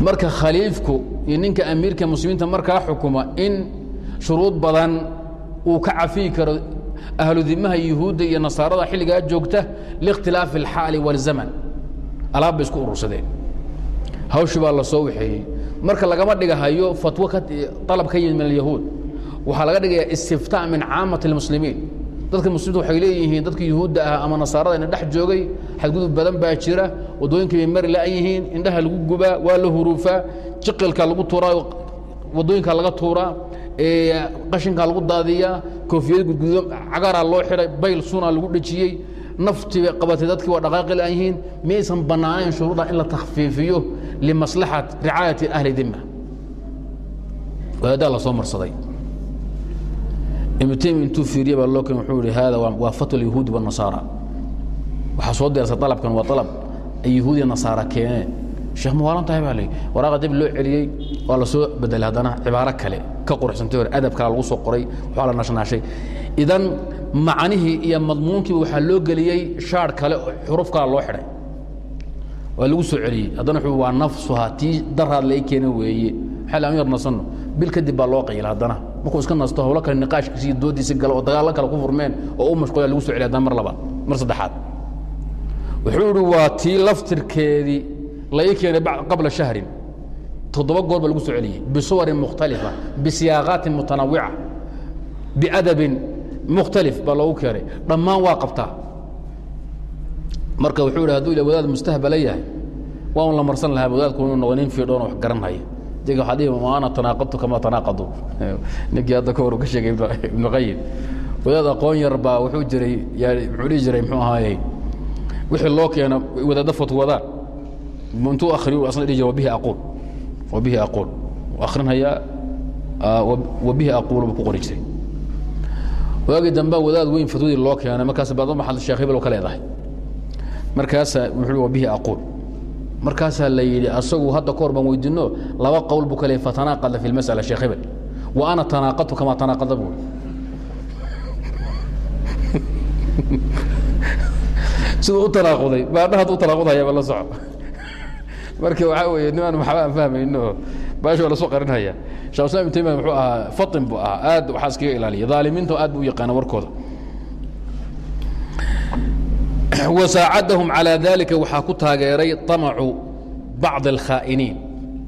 Marka khaliifku iyo ninka amiirka muslimiinta markaa xukuma in shuruud badan uu ka cafiyi karo ahlu dimaha yuhuudda iyo nasaarada xilligaa joogta liikhtilaafi alxaali wاlzaman alaab isku urursadeen hawshi baa la soo waxeeyey marka lagama dhigahayo fatwo alab ka yimid min alyahuud waxaa laga dhigayaa istiftaa min caamati اlmuslimiin dadka muslimiinta waxay leeyihiin dadka yuhuudda ah ama nasaarada ina dhex joogay xadgudub badan baa jira waddooyinkii bay mari la yihiin indhaha lagu gubaa waa la huruufaa jiqilka lagu tuuraa waddooyinka laga tuuraa qashinkaa lagu daadiyaa koofiyad gudgudo cagaaraa loo xidhay bayl sunaa lagu dhejiyey naftii bay qabatay dadkii waa dhaqaaqi layihiin miyaysan bannaanayn shuruuda in la takhfiifiyo limaslaxat ricaayati ahli dima wadaaddaa la soo marsaday. Ibnu intuu fiiriye baa loo keen wuxuu yihi hada waa fatwa alyahuudi wاnasaara waxaa soo diyaarsa dalabkan waa dalab ay yahuudiya nasaara keeneen sheekh ma waalan tahay baa li waraaqa dib loo celiyey waa la soo bedelay haddana cibaaro kale ka quruxsantay hore adab kala lagu soo qoray waxaa la nashnaashay idan macnihii iyo madmuunkiiba waxaa loo geliyey shaar kale xuruf kala loo xidhay waa lagu soo celiyey. Haddana wuxuu waa nafsuha tii daraad lai keena weeye. Maxaa la yar nasanno bil kadib baa loo qayla haddana. Markuu iska nasto howlo kale niqaashkiisa iyo doodiisa galo oo dagaallo kale ku furmeen oo u mashquula lagu soo celiy haddana mar labaad. Mar saddexaad. Wuxuu idhi waa tii laftirkeedii lai keenay qabla shahrin toddoba goor ba lagu soo celiyey bisuwarin mukhtalifa bisiyaaqaatin mutanawica biadabin mukhtalif baa loogu keenay. Dhammaan waa qabtaa. Marka wuxuu idhi haduu ila wadaad mustahbala yahay waa un la marsan lahaa wadaadku inuu noqdo nin fiidhoon wax garanhaya diga waxaa dhihi ma ana tanaaqadtu kama tanaaqadu. Ninkii hadda ka hor ka sheegay ibnu qayim wadaad aqoon yar baa wuxuu jiray muxuu dhihi jiray muxuu ahaayey wixii loo keeno wadaadda fatwadaan intuu akhriyo asna siduu u tanaaquday la soco marka waxaa weeye nimaan waxba aan fahmayno. Baasha waa la soo qarinhaya shekh islam ibn taymiya wuxuu ahaa fatin buu ahaa. Aad waxaa iskaga ilaaliya. Dhaalimiintu aad buu u yaqaana warkooda. Wasaacadahum calaa dalika waxaa ku taageeray amacu bacd alkhaa'iniin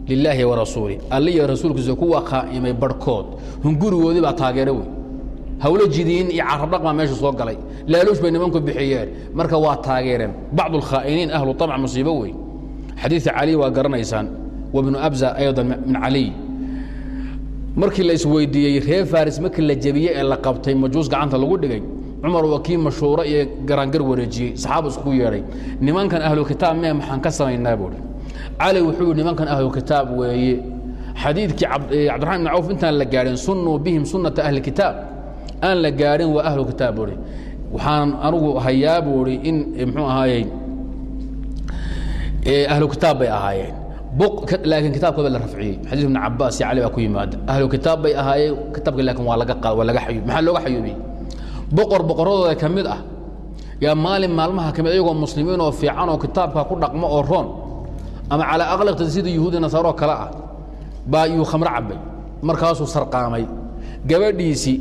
lilaahi wa rasuulih alliya rasuulkiisa kuwa khaa'imay barhkood. Hungurigoodii baa taageera wey. Hawlo jidiin iyo carabdhaq baa meesha soo galay. Laaluush bay nimanku bixiyeen. Marka waa taageereen bacd alkhaa'iniin ahlu amc musiibo wey xadiiثa cali waa garanaysaan. Wabnu abza ayضa min caliy markii la isweydiiyey reer faris markii la jebiyey ee la qabtay majuus gacanta lagu dhigay cumar waa kii mashhuuro iyo garaangar wareejiyey saxaaba isku yeedhay. Nimankan ahlu kitaab mee maxaan ka samaynaa buuhi cali wuxuu yidhi nimankan ahlu kitaab weeye xadiidkii cabdiraxman ibn cawf intaan la gaadhin sunnuu bihim sunnata ahli kitaab. Aan la gaadhin waa ahlu kitaab buuhi waxaan anugu hayaa buuhi in muxuu ahaayey ahlu kitaab bay ahaayeen. Laakiin kitaabkooda la rafciyey. Xadiis ibn cabaas iyo cali baa ku yimaada ahlu kitaab bay ahaayeen kitaabka laakiin waa laga waa laga xayuub maxaa looga xayuubiyey? Boqor boqorradooda ka mid ah yaa maalin maalmaha ka mid ayagoo muslimiin oo fiican oo kitaabka ku dhaqmo oo roon ama calaa aqliqta sida yuhuudi nasaaroo kale ah baa yuu khamro cabbay markaasuu sarqaamay. Gabadhiisii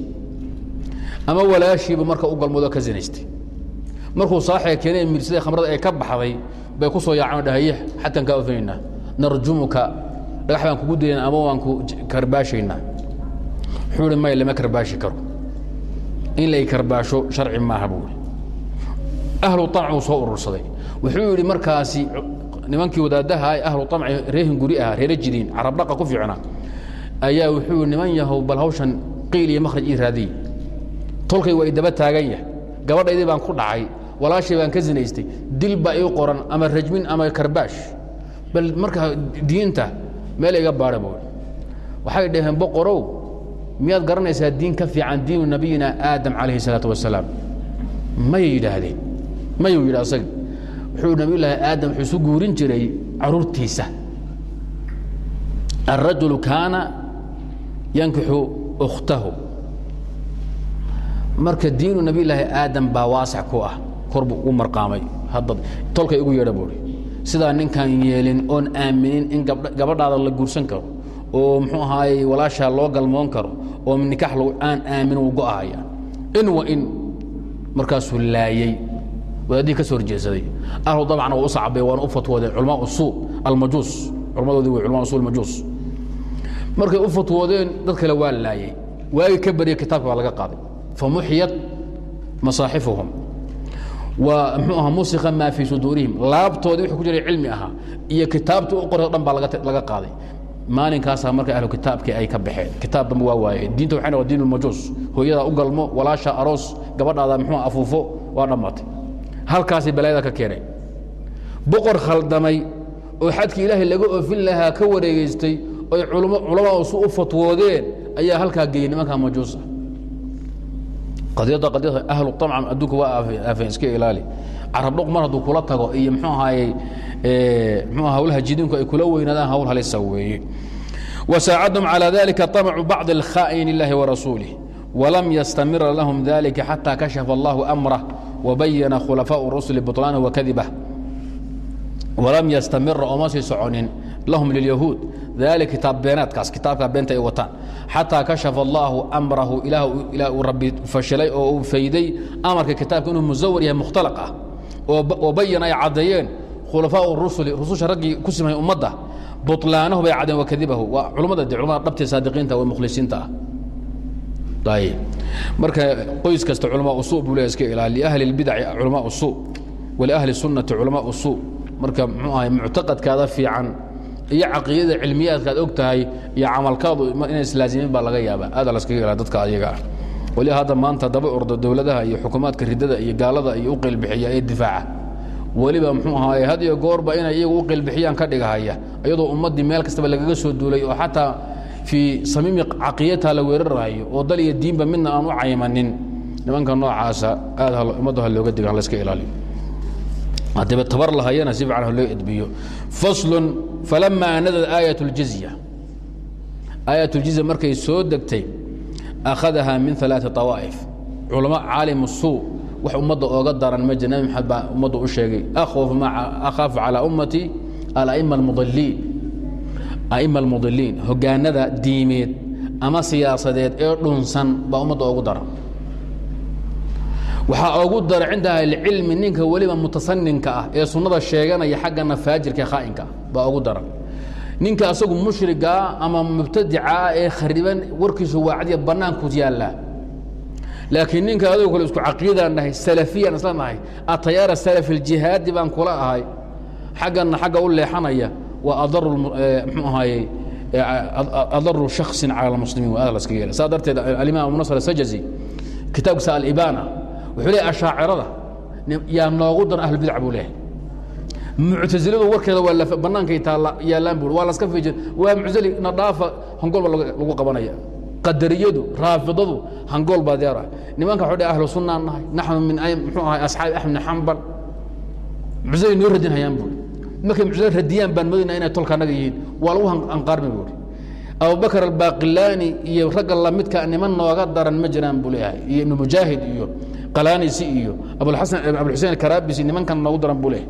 ama walaashiiba marka u galmoodo ka zinaystay. Markuu saaxiga keenay mirsada khamrada ee ka baxday bay ku soo yaaceen dhahaye xataan kaa ofinaynaa narjumuka dhagax baan kugu dilayna ama waan ku karbaashaynaa. Wuxuu ihi may lama karbaashi karo. In lay karbaasho sharci maaha buui ahlu amc uu soo urursaday. Wuxuu yidhi markaasi nimankii wadaadaha ahlu amci reehin guri ahaa reere jidiin carabdhaqa ku fiicnaa ayaa wuxuu niman yahow bal hawshan qiil iyo makhraj ii raadiy tolkay waa idaba taagan yahay gabadhaydii baan ku dhacay walaashay baan ka zinaystay dil baa ii qoran ama rajmin ama karbaash bal markaa diinta meel iga baadha buui waxay dhaheen boqorow miyaad garanaysaa diin ka fiican diinu nabiyina aadam calayhi الsalaaةu wasalaam mayay yidhaahdeen mayuu yidhi asaga wuxuu nabiyullaahi aadam wuxuu isu guurin jiray caruurtiisa الrajulu kaana yankixu ukhtahu marka diinu nabiyullaahi aadam baa waasac ku ah kor buu u marqaamay. Hadda tolkay igu yeedha buuri sidaa ninkaan yeelin oon aaminin in gabadhaada la guursan karo oo muxuu ahaayey walaashaa loo galmoon karo oo nikax aan aamin uu go'ahaya in wa in markaasuu laayey wadaadihii ka soo horjeedsaday ahlu dabcan waa u sacbay waana u fatwoodeen culamaa usuu almajuus. Culamadoodii wey culamaa usul majuus markay u fatwoodeen dad kale waa laayey waagii ka baryay kitaabka baa laga qaaday. Famuxyat masaaxifuhum wa mxuu aha musika maa fii suduurihim. Laabtoodii wxuu ku jiray cilmi ahaa iyo kitaabtii u qoray o dhan baa laga qaaday. Maalinkaasaa marka ahlu kitaabkii ay ka baxeen. Kitaab dambe waa waaye. Diinta waxay noqon diin ulmajuus hooyadaa u galmo walaasha aroos gabadhaada muxuu afuufo waa dhammaatay. Halkaasay balaayada ka keeneen boqor khaldamay oo xadkii ilaahay laga oofin lahaa ka wareegeystay oy culamaa su u fatwoodeen ayaa halkaa geeyey nimankaa majuusa qadiyadda qadiyada ahlu طamcan adduunka waa aafeen iska ilaali carab dhuq mar hadduu kula tago iyo mxuu ahaayey mxuu hawlaha jidiinku ay kula weynaadaan hawl halisa weeye وساacdهم عalى ذلika طمع bعض الkhائن للahi ورasuuله وlم ysتmira لهم ذلika حatى kaشhaف الlah أمره وbayna khلفاء الرسل بطلانه وkذبه walam ystamira ooma sii soconin lahum lilyahuud daali kitaab beenaadkaas kitaabka beenta ay wataan. Xataa kashafa allaahu amrahu ilaa uu rabbi fashilay oo uu fayday amarka kitaabka inuu musawar yahay mukhtalaq ah. Oo bayan ay caddeeyeen khulafaau rusuli rususha raggii ku simhay ummadda bulaanahu bay cadeen wa waa culmmada de culamada dhabtee saadiqiinta wa mukhlisiinta ah marka qoys kasta culama suu buu le iska ilaali liahli اlbidaci culamaa suu waliahli sunnati culamaa suu marka mxuu ahay muctaqadkaada fiican iyo caqiidada cilmiyaadka ad og tahay iyo camalkaadu inay islaasimin baa laga yaaba aada laskaga ilaa dadka ayaga ah. Wali hadda maanta daba ordo dowladaha iyo xukuumaadka ridada iyo gaalada iyo u qeylbixiya ee difaaca. Weliba mxuu ahaaye had iyo goorba inay iyagu u qeylbixiyaan ka dhigahaya iyadoo ummaddii meel kastaba lagaga soo duulay oo xataa fii samiimi caqiidataa la weerarayo oo dal iyo diinba midna aan u caymanin. Nimanka noocaasa aad ummadda ha looga diga laska ilaaliyo haddiiba tabar lahayana si fiican ha loo edbiyo faslun falamaa nadad aayat اljizya aayat اljizya markay soo degtay akhadaha min ثalaaثi طawaa'if culamo caalim الsuu wax ummadda ooga daran ma jir nabi maxamed baa ummadda u sheegay akhaafu calىa ummatii alama almudiliin a'ima almudiliin hogaanada diimeed ama siyaasadeed ee dhunsan baa ummadda oogu daran waxaa oogu dara cinda ahlicilmi ninka weliba mutasaninka ah ee sunnada sheeganaya xaggana faajirka khaa'inka baa ugu daran ninka asagu mushrigaa ama mubtadicaa ee khariban warkiisu waacdiya bannaanku yaallaa laakiin ninka adoo kale isku caqiidaan nahay salafiyaan isla nahay atayaara salaf aljihaadi baan kula ahay xaggana xagga u leexanaya waa adaru mxuu ahaaye adaru shaksin cala almuslimiin waa aad laskaga yeela saa darteed alimaam abu nasr asajazi kitaabkiisa alibana wuxuu leeyahy ashaacirada. Yaa noogu daran ahlulbidac buu leeyahay. Muctasiladu warkeeda waa bannaankay taalla yaallaan buu waa laska fiijin waa muctazili na dhaafa hongol baa lagu qabanaya. Qadariyadu raafidadu hangool baa deer ah. Nimanka waxuu ahlu sunnaan nahay. Naxnu min muxuu ahay asxaabi axmed xambal muctazili noo radin hayaan markay muctazili radiyaan baan moodayna inay tolka annaga yihiin. Waa lagu anqaarmi buuri abubakar albaaqilaani iyo ragga lamidka niman nooga daran ma jiraan buu leeyahay. Iyo ibnu mujaahid iyo qalaanisi iyo abulxasan abulxusein alkarabisi nimankan noogu daran buu leeyahay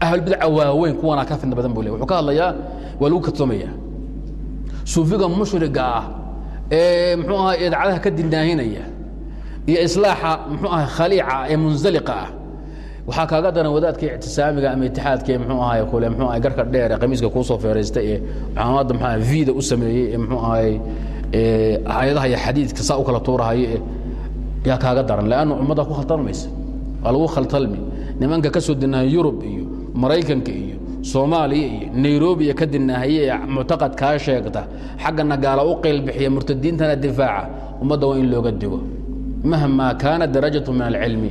ahlulbidaca waaweyn kuwanaa ka fidna badan buu leeyahy wuxuu ka hadlayaa waa lagu kadsoomaya suufiga mushriga ah ee mxuu aha idacadaha ka dindaahinaya iyo islaaxa mxuu aha khaliica ee munzaliqa ah. Waxaa kaaga daran wadaadka ictisaamiga ama itixaadka mxuu ahay kule mxuu ahay garka dheer ee qamiiska kuusoo feeraystay ee maxamadda mxuu ahay vida u sameeyey ee mxuu ahay aayadaha iyo xadiidka saa u kala tuurahayo ee yaa kaaga daran. Leanna ummadda ku khaltalmaysa. Waa lagu khaltalmi. Nimanka ka soo dinaahay yurub iyo maraykanka iyo soomaaliya iyo nairobi iyo ka dinaahaye ee muctaqad kaa sheegta xaggana gaala u qeylbixiya murtadiintana difaaca. Ummadda waa in looga digo. Mahmaa kaana darajatu min alcilmi.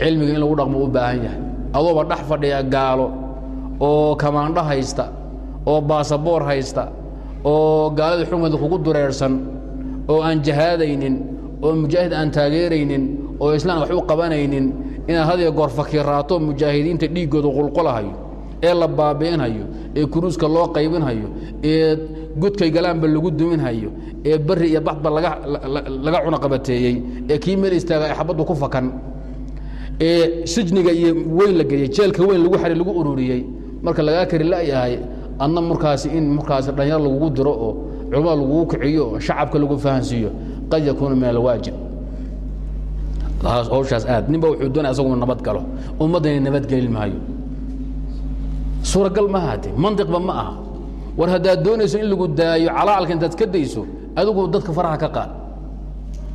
Cilmiga in lagu dhaqmo u baahan yahay. Adooba dhex fadhiya gaalo oo kamaandho haysta oo baasaboor haysta oo gaalada xumeeda kugu dureersan oo aan jahaadaynin oo mujaahid aan taageeraynin oo islaan wax u qabanaynin inaad hadiyo goor fakiraato mujaahidiinta dhiiggooda qulqulahayo ee la baabi'inhayo ee kuruuska loo qaybinhayo ee godkay galaanba lagu duminhayo ee beri iyo baxba laga cunaqabateeyey ee kii meel istaaga ay xabaddu ku fakan ee sijniga iyo weyn la geliyey jeelka weyn lagu xari lagu ururiyey. Marka lagaa kari la'yahay adna markaasi in markaasi dhalinyaro lagugu diro oo culamada lagugu kiciyo oo shacabka lagu fahansiiyo qad yakuunu min alwaajib hawshaas aad. Ninba wuxuu doonaya asagu nabad galo. Ummaddana nabadgelin maayo. Suuragal ma hade mantiqba ma aha. War haddaad doonayso in lagu daayo calaalka intaad ka dayso adigu dadka faraha ka qaad.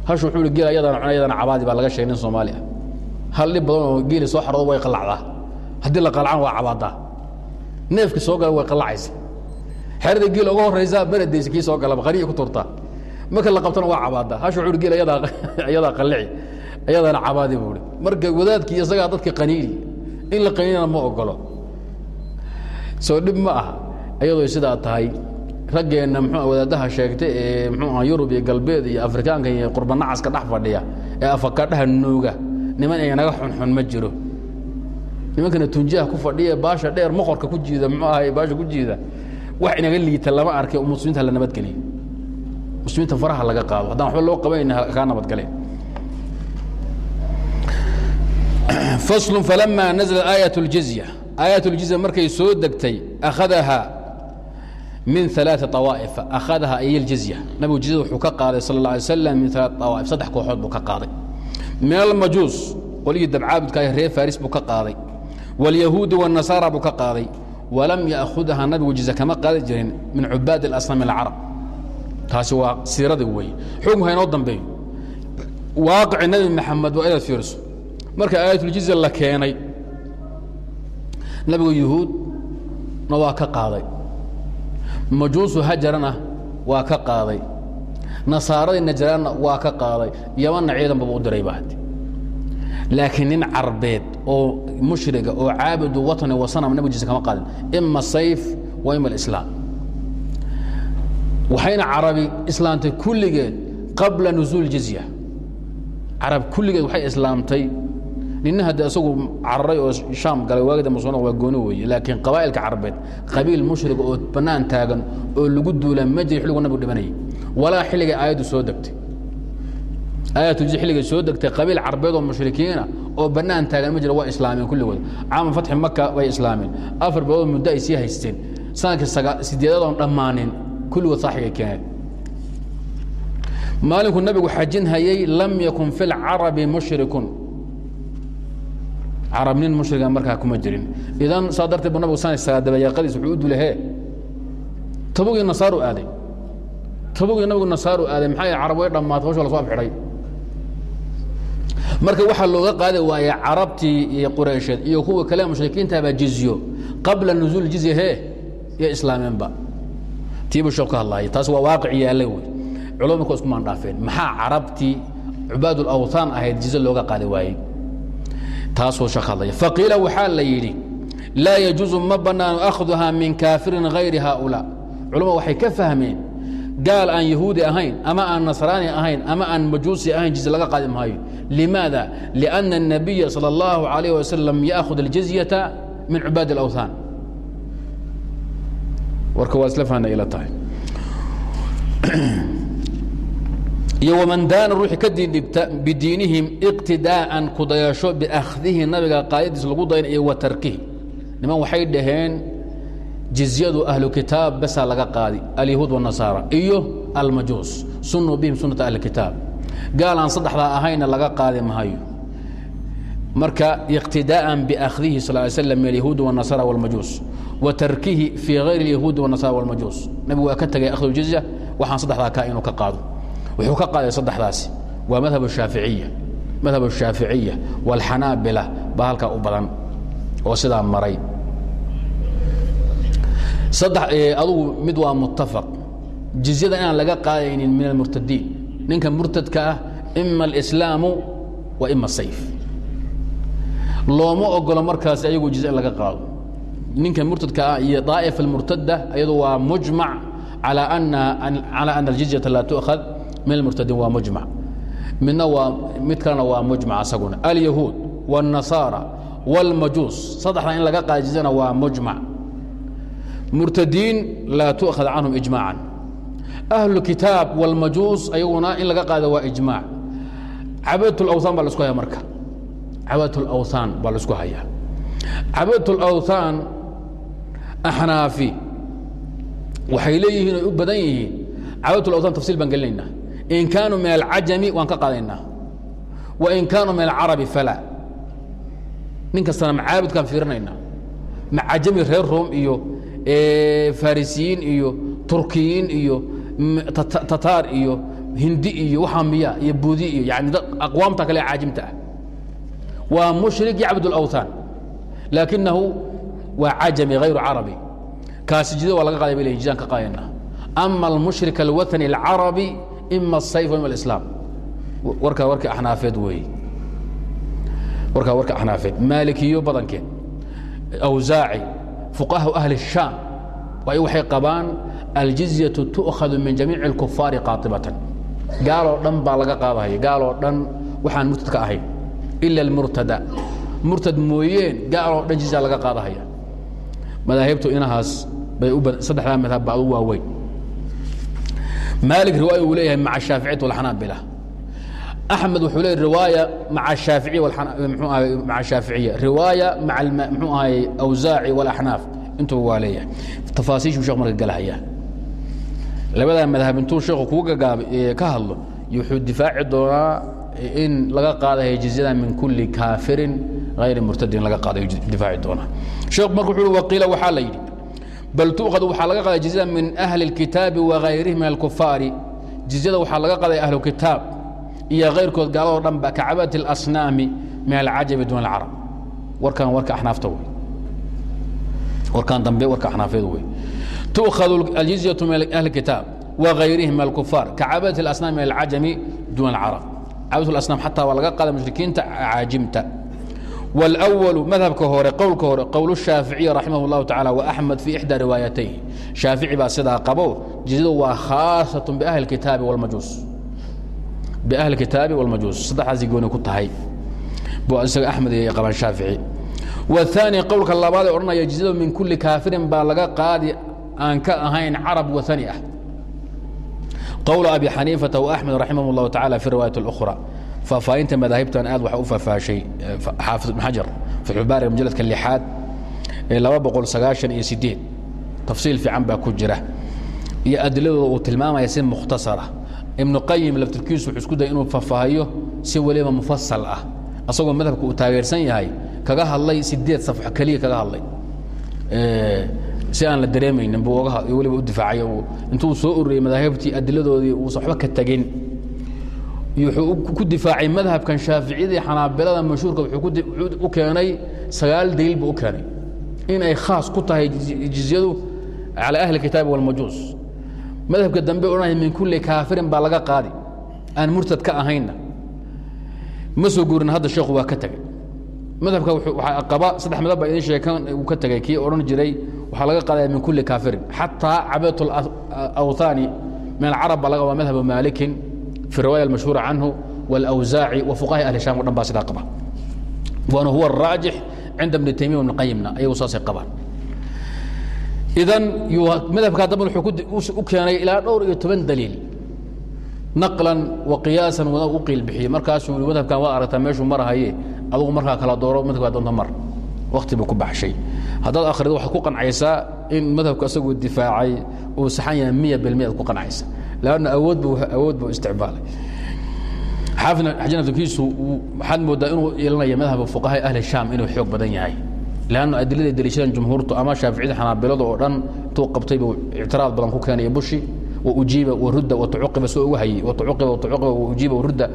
Hashu wuxuu geel ayadana cuna ayadana cabaadi baa laga sheegay nin soomaali ah. Hal dhib badan oo geeli soo xaroodo way qalacdaa haddii la qalacana waa cabaadaa neefki soo gala way qalacaysa xerada geel uga horraysaa beredaysa kii soo galaba qaniya ku turtaa marka la qabtana waa cabaadaa hashu wuxuu geel ayadaa ayadaa qallici ayadana cabaadi buu marka wadaadkii isagaa dadka qaniili in la qaniinana ma ogolo soo dhib ma aha iyadoo sidaa tahay raggeenna mxuu wadaadaha sheegtay ee mxuu aha yurub iyo galbeed iyo afrikaanka iyo qurbanacaska dhex fadhiya ee afakadhaha nuuga niman ay naga xunxun ma jiro. Nimankana tunjiha ku fadhiya baasha dheer moqorka ku jiida mxuu ahay baasha ku jiida wax inaga liita lama arkay muslimiinta la nabadgeliya muslimiinta faraha laga qaado haddaan waxba loo qabanayna kaa nabadgaleen faslu falama nazla aayat اljizya aayat اljizya markay soo degtay akhadaha min ثaلaaثi طawaaئifa akhadaha ay اljizya nabigu jizyada wuxuu ka qaaday sal اله alay slam min ثalaaث طawaaئif saddex kooxood buu ka qaaday min almajuus qoligii dabcaabudka ah reer faris buu ka qaaday wاlyahuudi والnasaara buu ka qaaday walam ya'khudha nabigu jizya kama qaadi jirin min cubaad اlasnam اlcarab taasi waa siirada weeye xukunka inoo dambeeyo waaqici nabi maxamed waa inaad fiiriso. Marka aayatuljiزya la keenay nabigu yuhuudna waa ka qaaday. Majuusu hajarana waa ka qaaday. Nasaaradii najraanna waa ka qaaday. Yamanna ciidanbaba u diray baad laakiin nin carbeed oo mushriga oo caabudu watani wasanam nabigu jiزya kama qaadin ima sayf wa ima alislaam waxayna carabi islaamtay kulligeed qabla nusuul jizya. Carab kulligeed waxay islaamtay. Nina hadde isagu cararay oo shaam galay waagida muslimiin waa gooni weeye. Laakiin qabaa'ilka carabeed qabiil mushriga oo bannaan taagan oo lagu duula ma jiri xilligu nabigu dhimanayay. Walaa xilligay aayaddu soo degtay. Aayatulji xilligay soo degtay qabiil carabeed oo mushrikiina oo bannaan taagan ma jira waa islaameen kulligood. Caama fatxi maka way islaameen. Afar bilood muddo ay sii haysteen. Sanadkii sideedadoon dhammaanin kulligood saaxigay keeneen maalinkuu nabigu xajin hayay lam yakun fi lcarabi mushrikun. Carab nin mushriga markaa kuma jirin. Idan saa darteed bu nabigu sanad dabayaaqadiis wuxuu u tabugii nasaaru aaday. Tabugii nabigu nasaaru aaday maxaa way dhammaatay hawsha la soo abxidhay marka waxaa looga qaadi waaye carabtii iyo qureysheed iyo kuwa kale mushrikiintaabaa jizyo qabla nuzuul jizya he iyo islaameenba tiibuu sheek ka hadlaaya taas waa waaqic yaalla wey culama marka isku maandhaafeen maxaa carabtii cubaadul awthaan ahayd jizye looga qaadi waayey taasuu sheek hadlaya faqiila waxaa la yidhi laa yajuusu ma bannaano akhduhaa min kaafirin hayri haaulaa culama waxay ka fahmeen gaal aan yahuudi ahayn ama aan nasraani ahayn ama aan majuusi ahayn jizye laga qaadi maayo limaada liأnna الnabiya salى اllahu عalayh wasalam yaakhud aljizyata min cubaadi اlawthaan warka waa isla fahna ila tahay. Iyo waman daana ruuxii ka diindhigta bidiinihim iqtidaa'an kudayasho biakhdihi nabiga qaayadiis lagu daynaya wa tarkihi. Niman waxay dhaheen jizyadu ahlu kitaab basaa laga qaadi alyahuud wanasaara iyo almajuus sunuu bihim sunata ahlkitaab gaal aan saddexdaa ahayna laga qaadi mahayo. Marka iqtidaa'an biakhdihi sal l slam min alyahuudi wanasaara wاlmajuus wa tarkihi fii hayr yahuudi wanasara wlmajuus nabigu waa ka tegay ahdujizya waxaan saddexdaa ka inuu ka qaado. Wuxuu ka qaaday saddexdaasi waa madhab shaaficiya madhab shaaficiya wاlxanaabila baa u badan oo sidaa maray. Adugu mid waa muttafaq. Jizyada inaan laga qaadaynin min almurtadiin. Ninka murtadka ah ima alslaamu wa ima sayf looma ogolo markaas ayagu jizya in laga qaado ninka murtadka ah iyo daa'ifa almurtada iyadu waa mujmac calى ana calى ana aljizyata laa tu'khad min almurtadiin waa mujmac midna waa mid kalena waa mujmac asaguna alyahuud wاlnasaara wاlmajuus saddexda in laga qaada jizyana waa mujmac murtadiin laa tu'khad canhum ijmaacan ahlu kitaab wاlmajuus ayaguna in laga qaada waa ijmaac cabadat اlawthaan baa la isku haya marka cabadat اlawthaan baa la isku hayaa cabadat اlawthaan axnaafi waxay leeyihiin ay u badan yihiin. اlawthaan tafsiil baan gelinaynaa. In kaanuu min alcajami waan ka qaadaynaa wa in kaanuu min alcarabi falaa nin kastana macaabudkaan fiirinaynaa. Macajami reer room iyo farisiyiin iyo turkiyiin iyo tataar iyo hindi iyo waxaa miya iyo buudi iyo yani aqwaamta kale caajimta ah. Waa mushrik yacbud اlawthaan laakinahu waa cajami hayru carabi kaasi jida waa laga qaday bay leyin jidaan ka qaadayna ama almushrik alwathani اlcarabi ima الsayf ima اlislaam warkaa warka axnaafeed weeye warkaa warka axnaafeed maalikiyo badankeed awsaaci fuqaha ahli الshaam waayo waxay qabaan aljizyatu tu'khadu min jamiici اlkufaari qaatibatan gaaloo dhan baa laga qaadahaya gaaloo dhan waxaan murtad ka ahayn ila almurtada murtad mooyeen gaaloo dhan jizya laga qaadahaya madaahibtu inahaas saddexdaa madhab baa u waaweyn. Maalik riwaaya uu leeyahay maca shaaficiyat walxanaabila axmed wuxuu leeyahy riwaaya mxuu ahay maca shaaficiya. Riwaaya maca mxuu ahay awsaaci walaxnaaf intuba waa leeyahay. Tafaasiishuu sheekh marka galahaya labadaa madhab intuu sheekhu kuu gagaab ka hadlo wuxuu difaaci doonaa in laga qaadayo jizyada min kulli kaafirin hayri murtadin laga qaadayo difaaci doonaa sheekhu marka wuxuu uhi waqiila waxaa la yidhi bal tu'khadu waxaa laga qaadaya jizyada min ahli اlkitaabi wagayrihim min alkufaari jizyada waxaa laga qaadaya ahlu kitaab iyo kayrkood gaaladoo dhan ba kacabati اlasnaami min alcajabi dun alcarab warkan warka axnaafta wey warkan dambe warka axnaafeed wey تؤخذ الجزية من أهل الكتاب وغيرهم من الكفار كعبادة الأصنام من العجم دون العرب عبادة الأصنام حتى ولقى قال المشركين عاجمت والأول مذهب كهوري قول كهوري قول الشافعي رحمه الله تعالى وأحمد في إحدى روايتيه شافعي باسدا قبو جزية وخاصة بأهل الكتاب والمجوس بأهل الكتاب والمجوس صدح زيقوني كنت هاي بو أحمد قبل الشافعي والثاني قولك الله بعد أرنا يجزيه من كل كافر بالغا قادي aan ka ahayn carab waani ah qowl abi xaniifata وaxmed raximah اllahu tacala fi riwaayat اlأkhra faahfaahinta madaahibtan aad waxa u faahfaashay xaafid ibn xajar fatxubaari majaladka lixaad ee laba boqol sagaashan iyo sideed tafsiil fiican baa ku jira. Iyo adiladooda uu tilmaamaya si mukhtasara ibnu qayim laftirkiisu wuxuu isku daya inuu faahfaahiyo si weliba mufasal ah asagoo madhabka uu taageersan yahay kaga hadlay sideed safxo keliya kaga hadlay. Si aan la dareemaynin buu weliba u difaacay intuu soo ururiyey madaahibtii adiladoodii uusan waxba ka tegin wuxuu ku difaacay madhabkan shaaficiyadii xanaabilada mashhuurka u keenay sagaal daliil buu u keenay in ay khaas ku tahay jizyadu calى ahli kitaabi wاlmajuus madhabka dambe odhanaya min kulli kaafirin baa laga qaadi. Aan murtad ka ahaynna ma soo guurin hadda sheekhu waa ka tegey. Madhabka qaba saddex madab baa idin sheekan uu ka tegay kii odhan jiray waxaa laga qaadaya min kulli kaafirin. Xataa cabadat awthaani min alcarab baa laga qaba madhabu maalikin riwaaya almashhuura canhu wاlawsaaci wa fuqahi ahli sham o dhan baa sidaa qaba waana huwa araajix cinda ibni taymiya ibni qayimna ayagu saasay qabaan idan madhabkaa dambe wuxuu u keenay ilaa dhowr iyo toban daliil naqlan wa qiyaasan u qiil bixiyey markaasuu madhabkan waad aragtaa meeshuu marahaye adugu markaa kala dooro madhabkaa doonta mar wakti buu ku baxshay haddaad akhrido waxaad ku qancaysaa in madhabku asaguu difaacay uu saxan yahay miya bilmiyaad ku qancaysa lanna awood buu isticmaalay xaafid xajanafkiisu waxaad moodaa inuu yeelanayo madhaba fuqaha ahli shaam inuu xoog badan yahay lanna adiladay deliishadaan jumhuurtu ama shaaficiyada xanaabilada oo dhan intuu qabtay buu ictiraad badan ku keenaya bushi waujiiba warudda watucuqiba soo ugu hayey watucuqiba watucuqiba waujiiba warudda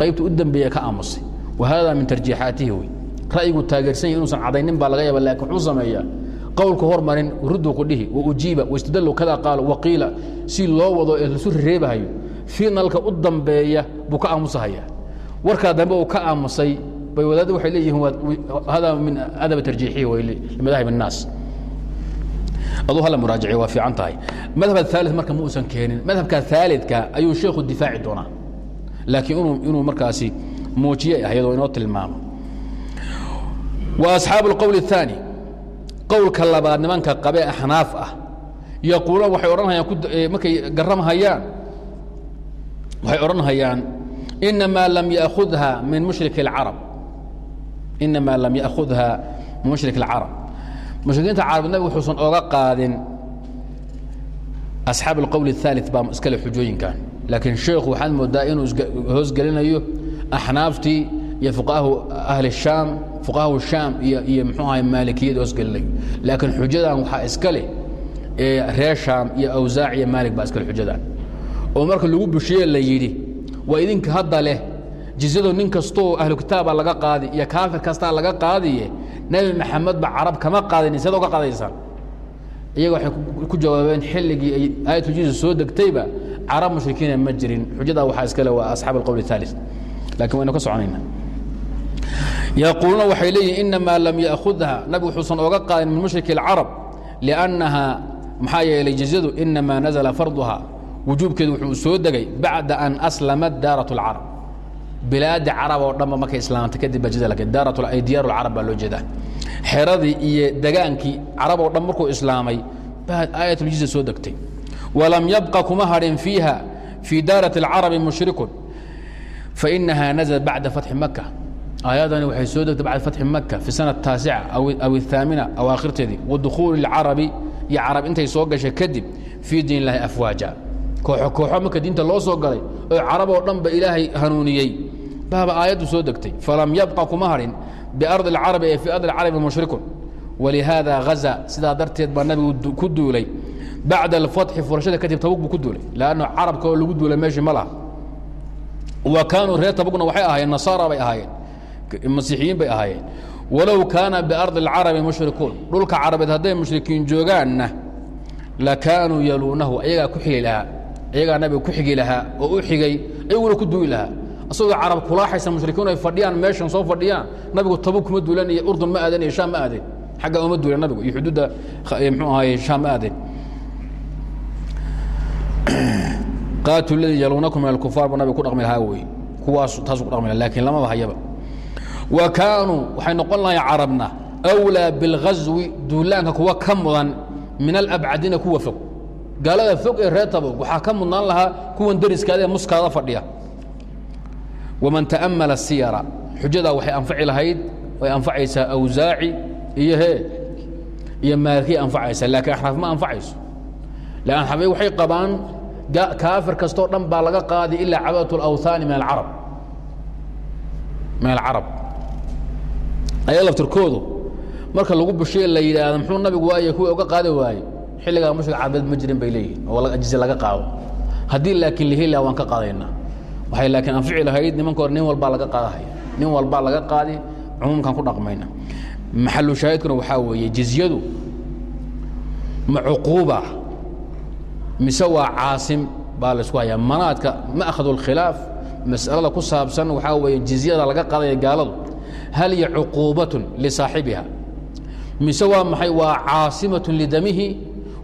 qaybta u dambeeya ka aamusay wa hada min tarjiixaatihi wey ra'yigu taageersan yahy inuusan cadaynin baa laga yaaba laakiin wuxuu sameeyaa qowlka hormarin rudduu ku dhihi waujiiba waistadallu kada qaalo waqiila si loo wado ee lasu reebahayo finalka u dambeeya buu ka aamusahaya warkaa dambe uu ka aamusay bay wadaadda waxay leeyihiin hada min adab tarjiixihi wey limadaahib الnaas aduu hala muraajaciy waa fiican tahay madhab aثaalث marka ma uusan keenin madhabka ثaalidka ayuu sheekhu difaaci doonaa laakiin inuu inuu markaasi muujiye ah iyadoo inoo tilmaamo wa asxaabu اlqowl الثaanي qowlka labaad nimanka qabe axnaaf ah yaquuluun waxay odhanhayaan markay garamhayaan waxay odhanhayaan inamaa lam yaأkhudha min mushrik الcarab inamaa lam yaأkhudha min mushrik الcarab mushrikiinta carab nabigu wuxuusan oga qaadin asxaab alqowl الثaalث baa iskale xujooyinkan laakiin sheekhu waxaad moodaa inuu hoosgelinayo axnaaftii iyo fuqahu ahli الshaam fuqahu shaam iyo iyo mxuu ahay maalikiyada hoosgelinayo laakiin xujadan waxaa iska leh reer shaam iyo awsaac iyo maalik baa iskale xujadan oo marka lagu bushiye la yidhi waa idinka hadda leh jizyado nin kastoo ahlu kitaaba laga qaadi iyo kaafir kastaa laga qaadiye nebi maxamed ba carab kama qaadinin seed oga qaadaysaan iyaga waxay ku jawaabeen xilligii ay aayatuljiza soo degtayba carab mushrikiina ma jirin xujadaa waxaa iskale waa asxaab alqowl الثaalث lakin waynu ka soconayna yaquuluuna waxay leeyihin inamaa lam yaأkhudha nabigu wuxuusan oga qaadin min mushrik الcarab liأnnaha maxaa yeelay jizyadu inamaa nazla farduha wujuubkeedu wuxuu soo degay bacda an aslamat daarat اlcarab bilaadi carab oo dhanba markay islaamtay kadib baa jizya la keenay daarat ay diyaaru lcarab baa loo jeedaa xeradii iyo degaankii carab oo dhan markuu islaamay baa aayatljizya soo degtay walam yabqa kuma hadhin fiiha fii daarat اlcarabi mushrikun fainaha naزlat bacda fatxi maka aayadani waxay soo degtay bacda fatxi maka fi sana taasica aw الثaamina awaakhirteedii wadukhuuli اlcarabi iyo carab intay soo gashay kadib fii diin اllahi afwaaja kooxo kooxo marka diinta loo soo galay oo carab oo dhan ba ilaahay hanuuniyey baaba aayaddu soo degtay falam yabqa kuma hadhin biardi اlcarabi ee fii ardi اlcarabi mushrikun walihaada haza sidaa darteed baa nabigu ku duulay bacda alfatxi furashada kadib tabug buu ku duulay lanno carabka oo lagu duulay meeshii ma laha wa kaanuu reer tabugna waxay ahaayeen nasaara bay ahaayeen masiixiyiin bay ahaayeen. Walow kaana biardi اlcarabi mushrikuun. Dhulka carabeed hadday mushrikiin joogaanna lakaanuu yaluunahu ayagaa ku xigi lahaa. Ayagaa nabiga ku xigi lahaa oo u xigay ayaguna ku duuli lahaa. Asagoo carab kulaaxaysa mushrikiin ay fadhiyaan meeshan soo fadhiyaan nabigu tabug kuma duulan iyo urdun ma aadeen iyo shaam ma aadeen xagga uma duulen nabigu iyo xuduudda mxuu ahaye shaam ma aadeen qaatu ladii yaluunakum min alkufaar buu nabiga ku dhaqmi lahaa wey. Kuwaas taasuu ku dhaqmi laha laakiin lamaba hayaba wa kaanuu waxay noqon lahay carabna awlaa bilkhaswi duulaanka kuwa ka mudan min alabcadina kuwa fog. Gaalada fog ee reer tabog waxaa ka mudnaan lahaa kuwan deriskaada ee muskaada fadhiya. Waman ta'ammala siyara xujadaa waxay anfaci lahayd way anfacaysaa awsaaci iyo he iyo maalikay anfacaysaa laakiin axraaf ma anfacayso. La axraafay waxay qabaan kaafir kastoo dhan baa laga qaadi ilaa cabadatu alawhaani min alcarab. Min alcarab aya laftirkoodu marka lagu bushiye la yidhaahdo muxuu nabigu waaye kuwa uga qaadi waaye xilligaa mushrik carbeed ma jirin bay leeyihiin oo jize laga qaado. Haddii laakiin lahela waan ka qaadaynaa waxay laakiin anfici lahayd nimanka hore nin walbaa laga qaadahaya nin walbaa laga qaadi cumuumkan ku dhaqmayna. Maxalu shaahidkuna waxaa weeye jizyadu ma cuquuba mise waa caasim baa laysku hayaa. Manaadka ma'khadu اlkhilaaf mas'alada ku saabsan waxaa weeye jizyada laga qaadaya gaaladu halya cuquubatun lisaaxibiha mise waa maxay waa caasimatun lidamihi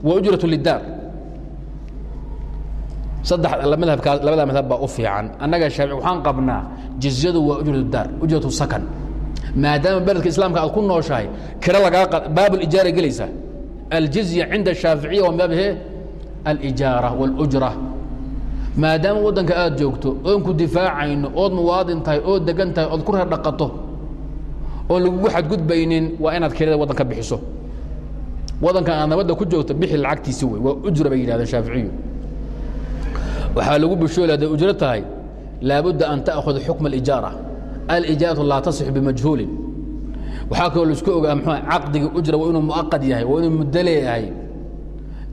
wa ujratu lidaar saddex madhabkaa labada madhab baa u fiican annaga shaafic waxaan qabnaa jizyadu waa ujratu daar ujratu sakan maadaama beledka islaamka aad ku nooshahay kira lagaa baabulijaara gelaysaa aljizya cinda ashaaficiya waa baabihe alijaara wاlujra maadaama waddanka aad joogto oon ku difaacayno ood muwaadin tahay oo degan tahay ood ku reer dhaqato oon lagugu xadgudbaynin waa inaad kirada waddanka bixiso. Waddankan aad nabadda ku joogto bixi lacagtiisi wey waa ujra bay yidhahdeen shaaficiyu waxaa lagu bishooli hadday ujro tahay laabudda an ta'khud xukma alijaara. Alijaaratu laa tasix bimajhuulin. Waxaa kaloo la isku ogaa muxuu caqdiga ujra waa inuu muaqad yahay waa inuu muddo leeyahay.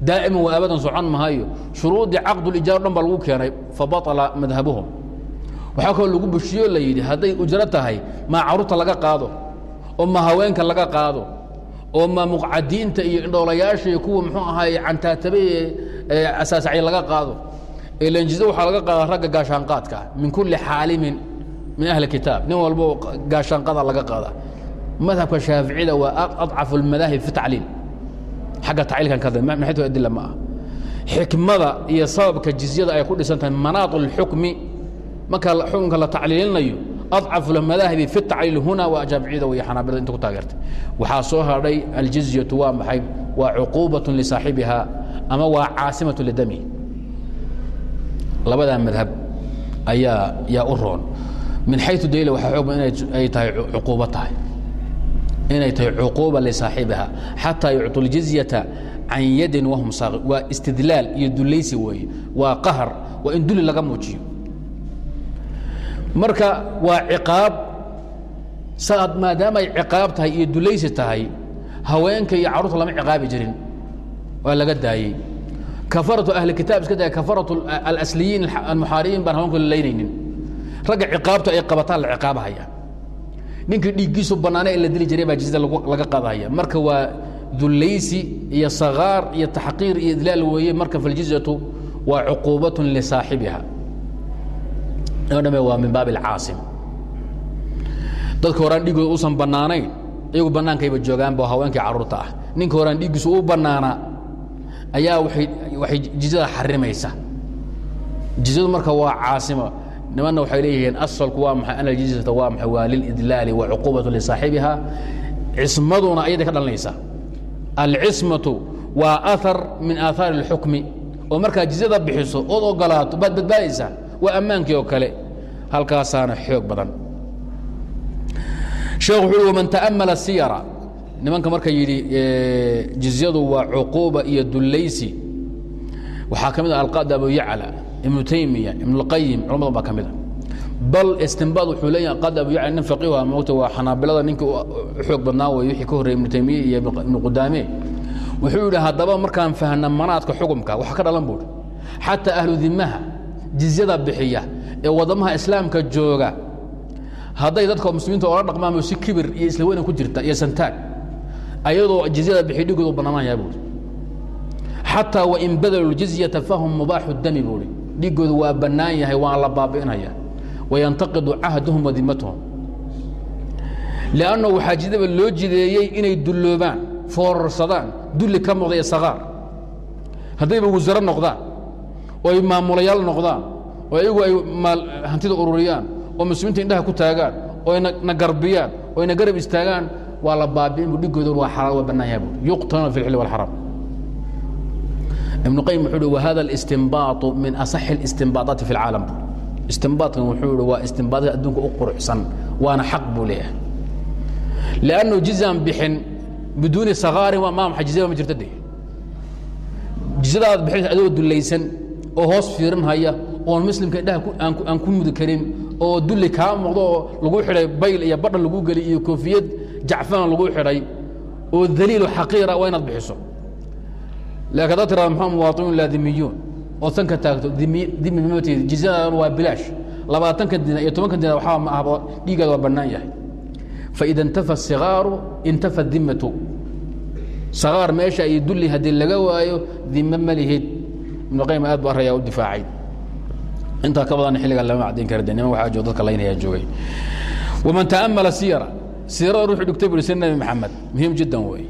Daa'iman waa abadan socon mahayo shuruuddii caqdulijaara dhan baa lagu keenay fabaطala madhabuhum. Waxaa kaloo lagu bushiyo la yidhi hadday ujro tahay maa carruurta laga qaado oo ma haweenka laga qaado oo ma muqcadiinta iyo indhoolayaasha iyo kuwa muxuu ahaay cantaatabe asaasacya laga qaado. Elanjiza waxaa laga qaada ragga gaashaanqaadka min kulli xaalimin min ahli kitaab. Nin walbo gaashaanqada laga qaada madhabka shaaficida waa adcafu اlmadaahib fi tacliil. Xagga tacliilkan ka min xaytu adila ma ah xikmada iyo sababka jizyada ay ku dhisan tahay manaat اlxukmi marka xukunka la tacliilinayo adcafu اlmadaahibi fi tacliil huna waa shaaficiyada wey xanaabilada inta ku taageertay waxaa soo hadhay aljizyatu waa maxay waa cuquubaة lisaaxibiha ama waa caasimaة lidami labadaa madhab ayaa yaa u roon min xayu daliil waxaa xoog badan ay tahay cuquubo tahay inay tahay cuquuba lisaaxibiha xataa yucطu ljizyata can yadin wahum saaqi waa istidlaal iyo dulaysi weeye waa qahar waa in duli laga muujiyo marka waa ciqaab saad maadaama ay ciqaab tahay iyo dulaysi tahay haweenka iyo carruurta lama ciqaabi jirin. Waa laga daayey. Kafaratu ahli kitaab iska daya kafaratu alasliyiin almuxaaribiin baan haweenku lalaynaynin. Ragga ciqaabtu ay qabataan la ciqaabahaya. Ninkii dhiiggiisu bannaana in la dili jiray baa jizyada laga qaadahaya. Marka waa dulaysi iyo sagaar iyo taxqiir iyo idlaal weeye marka faljizyatu waa cuquubatun lisaaxibiha dhame waa min baabi alcaasim dadka horaan dhiiggooda uusan bannaanayn iyagu bannaankayba joogaanba haweenkii carruurta ah. Ninka horaan dhiiggiisu u bannaanaa ayaa waxay jizyada xarimaysa. Jizyadu marka waa caasima nimanna waxay leeyihiin asalku waa maxay? Ana waa maxay? Waa lilidlaali wa cuquubatu lisaaxibiha cismaduna ayaday ka dhalanaysa. Alcismatu waa aar min aahaari اlxukmi oo markaa jizyada bixiso ood ogolaato baad badbaadaysaa waa ammaankii oo kale halkaasaana xoog badan. Sheekh wuxuu uhi waman ta'amala siyara. Nimanka marka yidhi jizyadu waa cuquuba iyo dullaysi. Waxaa ka mid ah alqaadi abu yacla ibnu taymiya ibnu اlqayim culmo badan baa ka mid a bal istinbaad wuxuu leeyahay alqaadi abu yacla nin faqiiha moogta waa xanaabilada ninkii xoog badnaa wey wixii ka horreeyey ibnu taymiya iyo ibnu qudaame. Wuxuu yidhi haddaba markaan fahna manaadka xukumka waxa ka dhalan buuri xataa ahlu dimaha jizyada bixiya ee waddamaha islaamka jooga. Hadday dadka muslimiinta oola dhaqmaamo si kibir iyo isla weynan ku jirta iyo santaag ayadoo jizyada bixiy dhigoodu bannaanaya buuri xataa wain badalu jizyata fahum mubaaxu dami buuri dhigoodu waa bannaan yahay waan la baabi'inaya. Wayantaqidu cahduhum wa dimatuhum. Liannahu waxaa jidyada loo jideeyey inay dulloobaan foorarsadaan dulli ka muuqda iyo sakaar haddayba wasaro noqdaan oo ay maamulayaal noqdaan oo ayagu ay hantida ururiyaan oo muslimiinta indhaha ku taagaan oo ayna garbiyaan oo ayna garab istaagaan waa la baabiin bu dhigoodan waa xalaal waa bannaan yahay bu yuqtaluna fi lxilli walxaram ibnu qayim wuxuu hi wahada alistinbaatu min asaxi اlistinbaadaati fi اlcaalam bu istinbaadkan wuxuu hi waa istinbaadada adduunka u quruxsan waana xaq buu leeyahay. Lannu jizaan bixin biduuni sakaarin waa maam xajizada ma jirta de jizadaad bixinaysa adoo dulaysan oo hoos fiirin haya oon muslimka indhaha aan ku mudi karin oo dulli kaa muuqdo oo lagu xidhay bayl iyo badhan lagu geli iyo koofiyad jacfaan lagu xidhay oo daliilo xaqiira waa inaad bixiso. Laakiin haddaad tirada maxaa muwaatiniin laadimiyuun oo sanka taagto dimi jizyadadan waa bilaash. Labaatankan dina iyo tobankan dina waxaa ma ahba dhiigaada waa bannaan yahay. Faida intafa الsigaaru intafa dimatu sagaar meesha iyo dulli haddii laga waayo dime ma lihid ibnu qayim aad bu arrayaa u difaacay. Intaa ka badan xilliga lama caddayn kara de niman waxaa jooga dadka laynaya joogay. Waman ta'amala siyara siirada ruuxu dhigtay buri sir nebi maxamed muhiim jiddan wey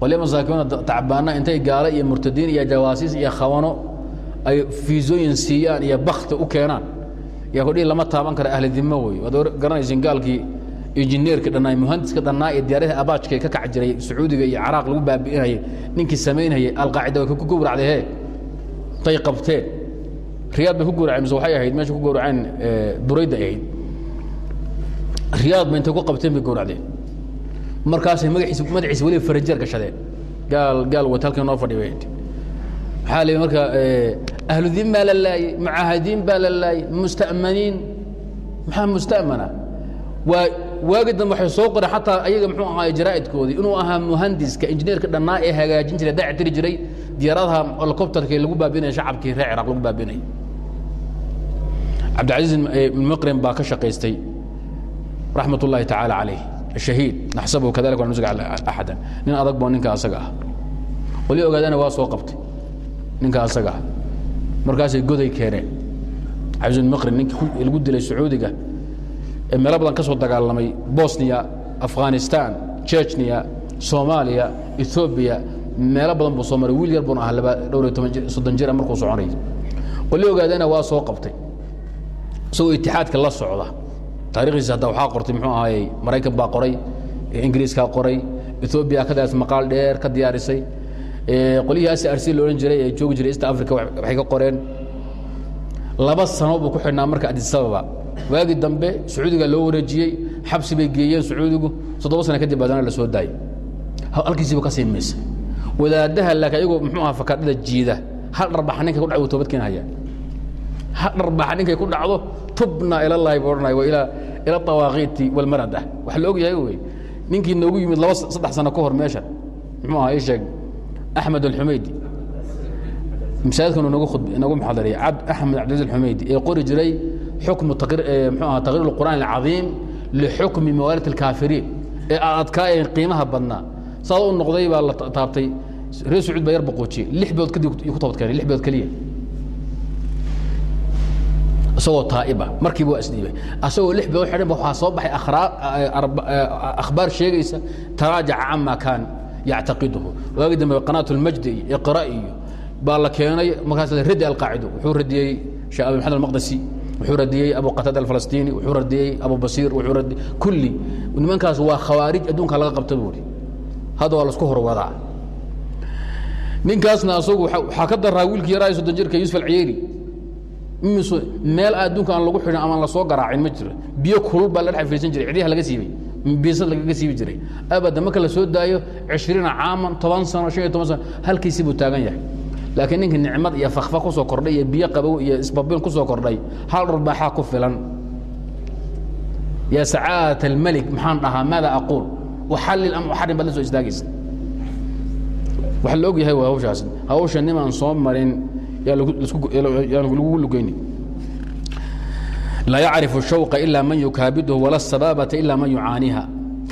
qolya masaakiina tacbaana intay gaalo iyo murtadiin iyo jawaasiis iyo khawano ay fiisooyin siiyaan iyo bakti u keenaan yaa kudhihi lama taaban kara ahli dimo wey waad garanaysin gaalkii injineerka dhannaa muhandiska dhannaa ee diyaaradaha abaajka ka kac jiray sacuudiga iyo caraaq lagu baabi'inayay ninkii samaynayay alqaacida way ku gowracday he tay qabteen riyaad bay ku gowraceen mise waxay ahayd meesha ku gowraceen burayda ahayd. Riyaad ba intay ku qabteen bay gowracdeen markaasay magaciisa madaciisa weliba farajeer gashadeen. Gaal gaal wata halkan noo fadhi bay maxaa la marka ahludiin baa la laayey mucaahadiin baa la laayey musta'maniin maxaa musta'mana waa waagi dambe waxay soo qoreen xataa ayaga muxuu ahaa jaraa'idkoodii inuu ahaa muhandiska injineerka dhannaa ee hagaajin jiray daaci tiri jiray diyaaradaha helicopterka lagu baabinaya shacabkii reer ciraaq lagu baabinayay cabdilcaziiz ibnmuqrin baa ka shaqaystay. Raxmat ullaahi tacaala calayh shahiid naxsabuhu kadalika wa nusga axadan. Nin adag boo ninka asaga ah. Wali ogaadana waa soo qabtay ninka asaga ah. Markaasay goday keeneen cabdiiz ibnmuqrin ninkii lagu dilay sacuudiga ee meelo badan ka soo dagaalamay bosniya afghanistan jechniya soomaaliya ethoobiya meelo badan buu soo maray. Wiil yar ahaa laba dhowr iyo toban soddon jira markuu soconayay qoli ogaadana waa soo qabtay. Isagoo itixaadka la socda. Taarikhdiisa hadda waxaa qortay muxuu ahaayey maraykan baa qoray ingiriiskaa qoray ethoobiya ka diyaarisay maqaal dheer ka diyaarisay. Qolyihii arsi la odhan jiray ee joogi jiray east africa waxay ka qoreen. Laba sano buu ku xidhnaa marka adisababa waagii dambe sacuudiga loo wareejiyey xabsi bay geeyeen sacuudigu. Toddoba sana kadib baadana la daayay halkiisiiba ka sii wadaadaha laakiin ee adkaa ee qiimaha badnaa saad u noqday baa la taabtay. Reer sacuud baa yar boqoojiyey lix bilood kadib ku toobad keenay lix bilood keliya isagoo taa'iba markiiba waa isdhiibay asagoo lix bilood xidhan waxaa soo baxay akhbaar sheegaysa taraajaca cama kaan yactaqiduhu. Waagi dambe qanaat اlmajdi iyo iqra iyo baa la keenay markaas radi alqaacido wuxuu radiyey sheekh abi maxamed almaqdasi wuxuu radiyey abu qataada alfalastiini wuxuu radiyey abu basiir kulli. Nimankaas waa khawaarij adduunka laga qabta buuri hadda waa lasku horwadaa ninkaasna asagu waxaa ka daraa wiilkii yaraa soddon jirka yuusuf alciyeeri imis meel adduunka aan lagu xidhin ama la soo garaacin ma jiro. Biyo kulul baa la dhex firiisan jiray cidyaha laga siibay. Biisad lagaga siibi jiray. Abada marka la daayo cishriina caaman toban sano shan iyo toban sano halkiisii buu taagan yahay. Laakiin ninka nicmad iyo fakfa ku soo kordhay iyo biyo qabow iyo isbabin ku soo kordhay hal dharbaaxaa ku filan. Yaa sacaadat almelik maxaan dhahaa maada aquul uxallil am uxarim baad la soo istaagaysa waxa la og yahay waa hawshaas hawsha nimaan soo marin yaa lagu lugeyni laa yacrifu shawqa ilaa man yukaabiduhu wala sabaabata ilaa man yucaaniiha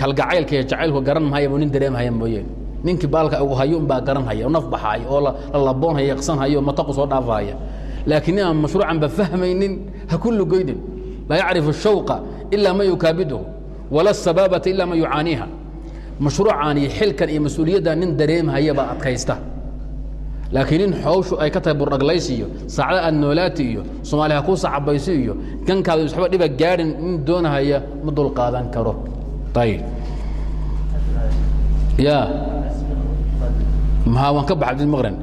kalgacaylka iyo jacaylku garan mahaya buu nin dareemhaya mooyeen ninkii baalka uu hayo unbaa garanhaya oo naf baxaaya oo la laboonhaya yaqsanhaya oo mataqu soo dhaafahaya laakiin nin aan mashruucanba fahmaynin ha ku lugeynin laa yacrifu shawqa ilaa man yukaabiduhu wala sabaabata ilaa man yucaaniiha mashruucan iyo xilkan iyo mas'uuliyaddan nin dareemhaya baa adkaysta. Laakiin nin hawshu ay ka tahay burdhaglaysi iyo saacda aad noolaati iyo soomaali ha kuu sacabaysi iyo gankaada waxba dhiba gaadhin nin doonahaya ma dul qaadan karo. Ayib ya. Ma waan ka baxa abdilmaqran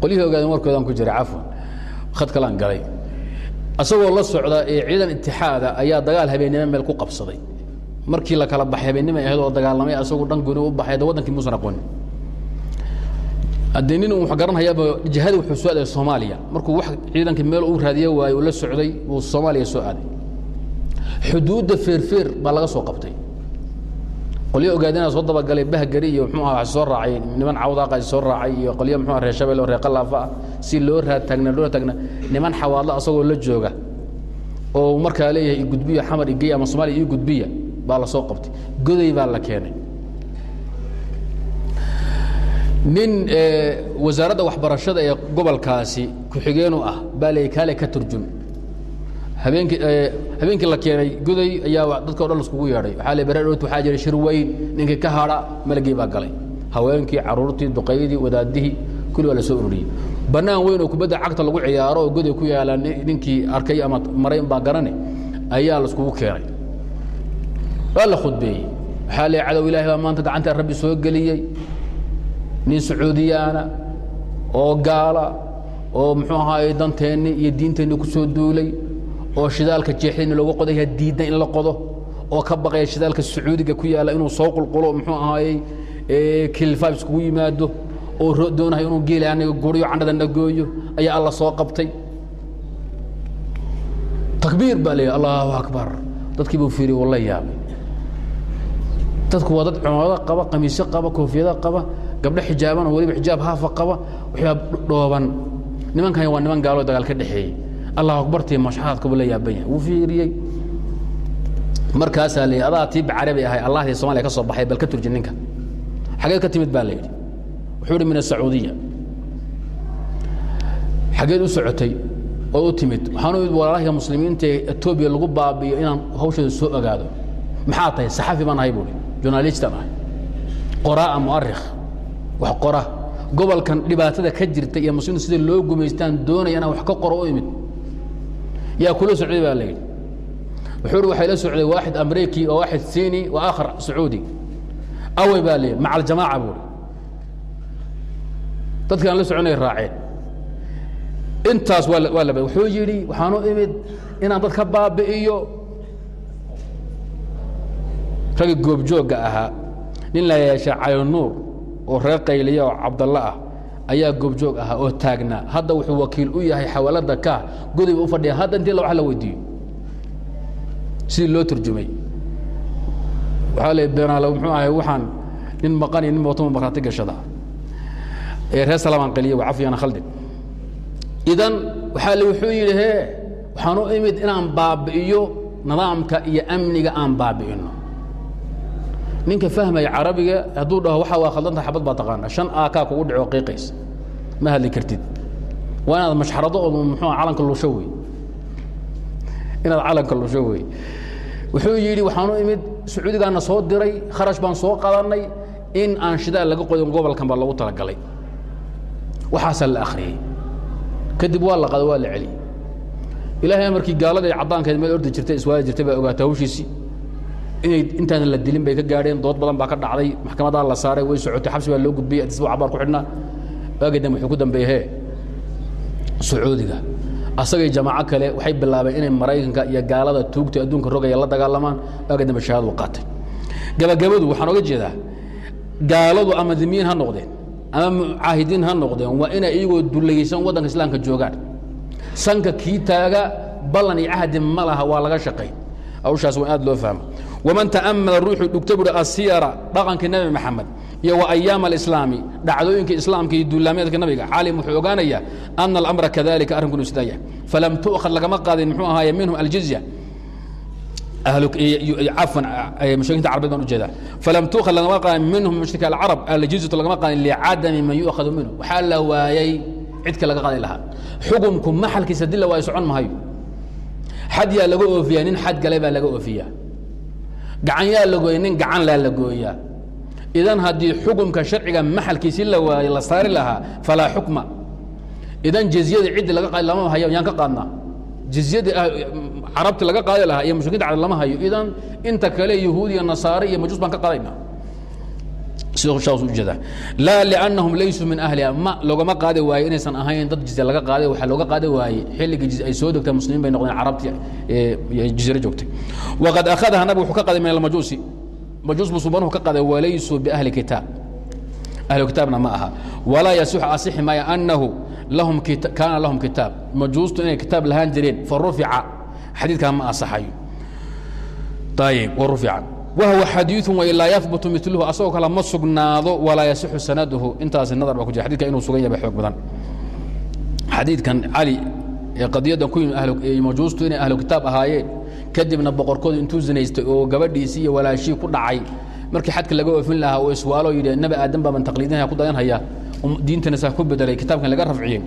qolyihii ogaaden warkoodaan ku jiray cafwan. Khad kalaan galay. Asagoo la socda ee ciidan itixaada ayaa dagaal habeennimo meel ku qabsaday markii la kala baxay habeennimo ahayd oo dagaalamay asagu dhan gooni u baxay da wadankii muusan aqoonin haddee nin wax garanhayaaba jihadii wuxuu soo aaday soomaaliya. Markuu wax ciidankii meel uu raadiye waayo uu la socday uu soomaaliya soo aaday. Xuduudda feerfeer baa laga soo qabtay. Qolyo ogaadina soo dabagalay bahgari iyo mxuu aha soo raacay niman cawdaaqa soo raacay iyo qolyo mxuu reer shabel oo reer qalaafa ah. Si loo raad taagna loo taagna niman xawaadlo asagoo la jooga. Oo markaa leeyahay igudbiya xamar igey ama soomaaliya ii gudbiya baa la soo qabtay. Goday baa la keenay. Nin wasaaradda waxbarashada ee gobolkaasi ku-xigeenu ah baa la kaale ka turjun habeenkii habeenkii la keenay goday ayaa dadka o dhan laskugu yeedhay. Waxaa la baradhoot waxaa jiray shir weyn ninkii ka hadha malagii baa galay. Haweenkii caruurtii duqaydii wadaadihii kulli waa la soo ururiyey. Bannaan weyn oo kubadda cagta lagu ciyaaro oo goday ku yaalla ninkii arkay ama maray baa garane ayaa laskugu keenay waa la khudbeeyey. Waxaa la cadow ilahi baa maanta gacanta rabbi soo geliyey. Nin sacuudiyaana oo gaala oo muxuu ahaay danteenni iyo diinteenni ku soo duulay oo shidaalka jeexdayna looga qodaya diidda in la qodo oo ka baqaya shidaalka sacuudiga ku yaalla inuu soo qulqulo muxuu ahaayey kilfaab iskugu yimaado oo doonahay inuu geela anaga guriyo candhadana gooyo ayaa alla soo qabtay. Takbiir baa leeyahy allahu akbar. Dadkii buu fiiriy walla yaabay dadku waa dad cumaado qaba qamiisyo qaba koofiyado qaba gabdho xijaaban oo weliba xijaab haafa qaba waxyaab dhooban. Nimankan waa niman gaaloo dagaal ka dhexeeyey. Allah akbartii mashxaadka buu la yaaban yahay wuu fiiriyey. Markaasaa la adaa tii bacarabi ahay allahdii somaaliya ka soo baxay bal ka turji ninka. Xageed ka timid baa la yidhi. Wuxuu ihi min asacuudiya xageed u socotay oo u timid waxaan u imid walaalahiga muslimiinta ee etoobiya lagu baabi'iyo inaan hawsheeda soo ogaado. Maxaa tahay saxafi baan ahay buuhi journalistan ahay qoraa muarikh? Wax qora. Gobolkan dhibaatada ka jirta iyo muslimiinta sida loo gumaystaan doonaya inaan wax ka qoro u imid yaa kula socday baa la yidhi. Wuxuu uhi waxay la socday waaxid amriki wa waaxid siini wa aakhar sacuudi. Awey baa la yidhi maca aljamaaca buuhi dadkii aan la soconay raaceen. Intaas waa waa laba wuxuu yidhi waxaan u imid inaan dad ka baabi'iyo ragii goobjoogga ahaa nin la yeesha calinuur oo reer qayliya oo cabdalla ah ayaa goobjoog ahaa oo taagnaa hadda wuxuu wakiil u yahay xawaalada ka goday u fadhiya. Hadda intii wax la weydiiyo. Sidii loo turjumay. Waxaa la beenaale muxuu ahay? Waxaan nin maqan iyo nin mootoma markhaati gashada. Ee reer salamaan qayliya waa cafiyana khaldin idan waxaa le wuxuu yidhi hee waxaan u imid inaan baabi'iyo nidaamka iyo amniga aan baabi'ino ninka fahmaya carabiga hadduu dhaho waxa waa khaldanta xabad baa taqaana shan aakaa kugu dhaco qiiqays ma hadli kartid. Waa inaad mashxarado oo muxuu calanka lusho wey inaad calanka lusho wey wuxuu yidhi waxaan u imid sacuudigaana soo diray kharash baan soo qadanay in aan shidaal laga qodin gobolkan baa loogu talagalay. Waxaasaa la akhriyey kadib waa la qada waa la celiyey ilaahay amarkii gaalada ee caddaankeed meel ordi jirtay iswaali jirtay baa ogaata hawshiisii inay intaanan la dilin bay ka gaadheen dood badan baa ka dhacday maxkamadaa la saaray way socotay xabsi baa loo gudbiyey adisba cabaar ku xidhnaa waagi dambe wuxuu ku dambeeyey hee sacuudiga. Asagay jamaaco kale waxay bilaabeen inay maraykanka iyo gaalada tuugta adduunka rogaya la dagaalamaan waagi dambe qaatay. Gabagabadu waxaan oga jeedaa gaaladu ama dimiyiin ha noqdeen ama mucaahidiin ha noqdeen waa inay iyagoo dulaysan waddanka islaamka joogaan. Sanka kii taaga ballan iyo cahdi ma laha waa laga shaqayn hawshaas waa in aad loo fahmo. Waman ta'amala ruuxuu dhugta buhi asiyara dhaqankii nebi maxamed iyo wa ayaama alislaami dhacdooyinka islaamka iyo duulaameedka nabiga caalim wuxuu ogaanayaa ana alamra kadalika arrinkun uu sidaa yahay falam tu'khad lagama qaadin muxuu ahaaye minhum aljizya. Cafwan xad yaa laga oofiyaa nin xad gale baa laga oofiyaa. Gacan yaa la gooya nin gacan la gooyaa idan haddii xukumka sharciga maxalkiisii la waaye la saari lahaa falaa xukma. Idan jizyada ciddi laga lama hayo yaan ka qaadnaa jizyadii carabti laga qaadi lahaa iyo mushrikiinta carab lama hayo. Idan inta kale yahuud iyo nasaare iyo majuus baan ka qaadaynaa laa liannahum laysuu ma wahwa xadiiثu wailaa yahbutu milhu asagoo kale ma sugnaado walaa yasixu sanaduhu. Intaas nadar ba ku jira. Xadidka inuu sugan yahay xoog badan. Xadiidkan cali ee qadiyaddan ku majuustu inay ahlu kitaab ahaayeen kadibna boqorkoodu intuu zinaystay oo gabadhiisii iyo walaashii ku dhacay markii xadka laga oofin lahaa oo iswaalo yidhi nabi aadan baaban taqliidinaya ku dayanhaya diintana saa ku bedelay kitaabkan laga rafciyey.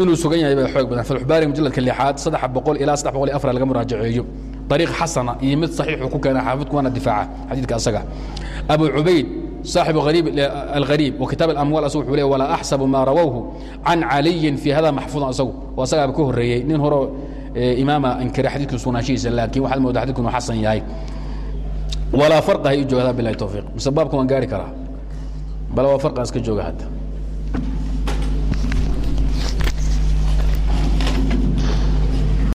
Inuu sugan yahay bay xoog badan. Falxubaari mujaladka lixaad saddex boqol ilaa saddex boqol iyo afar laga muraajaceeyo ariiq xasana iyo mid saxiixu ku keena xaafidku waana difaaca xadiidka asaga abu cubayd saaxibu alhariib wa kitaab alamwaal asagu wuxuu leey walaa axsabu maa rawawhu can caliyin fii hada maxfuudan asagu oo asagaaba ka horreeyey nin horo imaama inkira xadiidku sugnaanshihiisa laakiin waxaad moodaa xadidkun uu xasan yahay walaa farqa ha ii joogadaa bilahi towfiiq mise baabka waan gaari karaa bal waa farqaan iska jooga hadda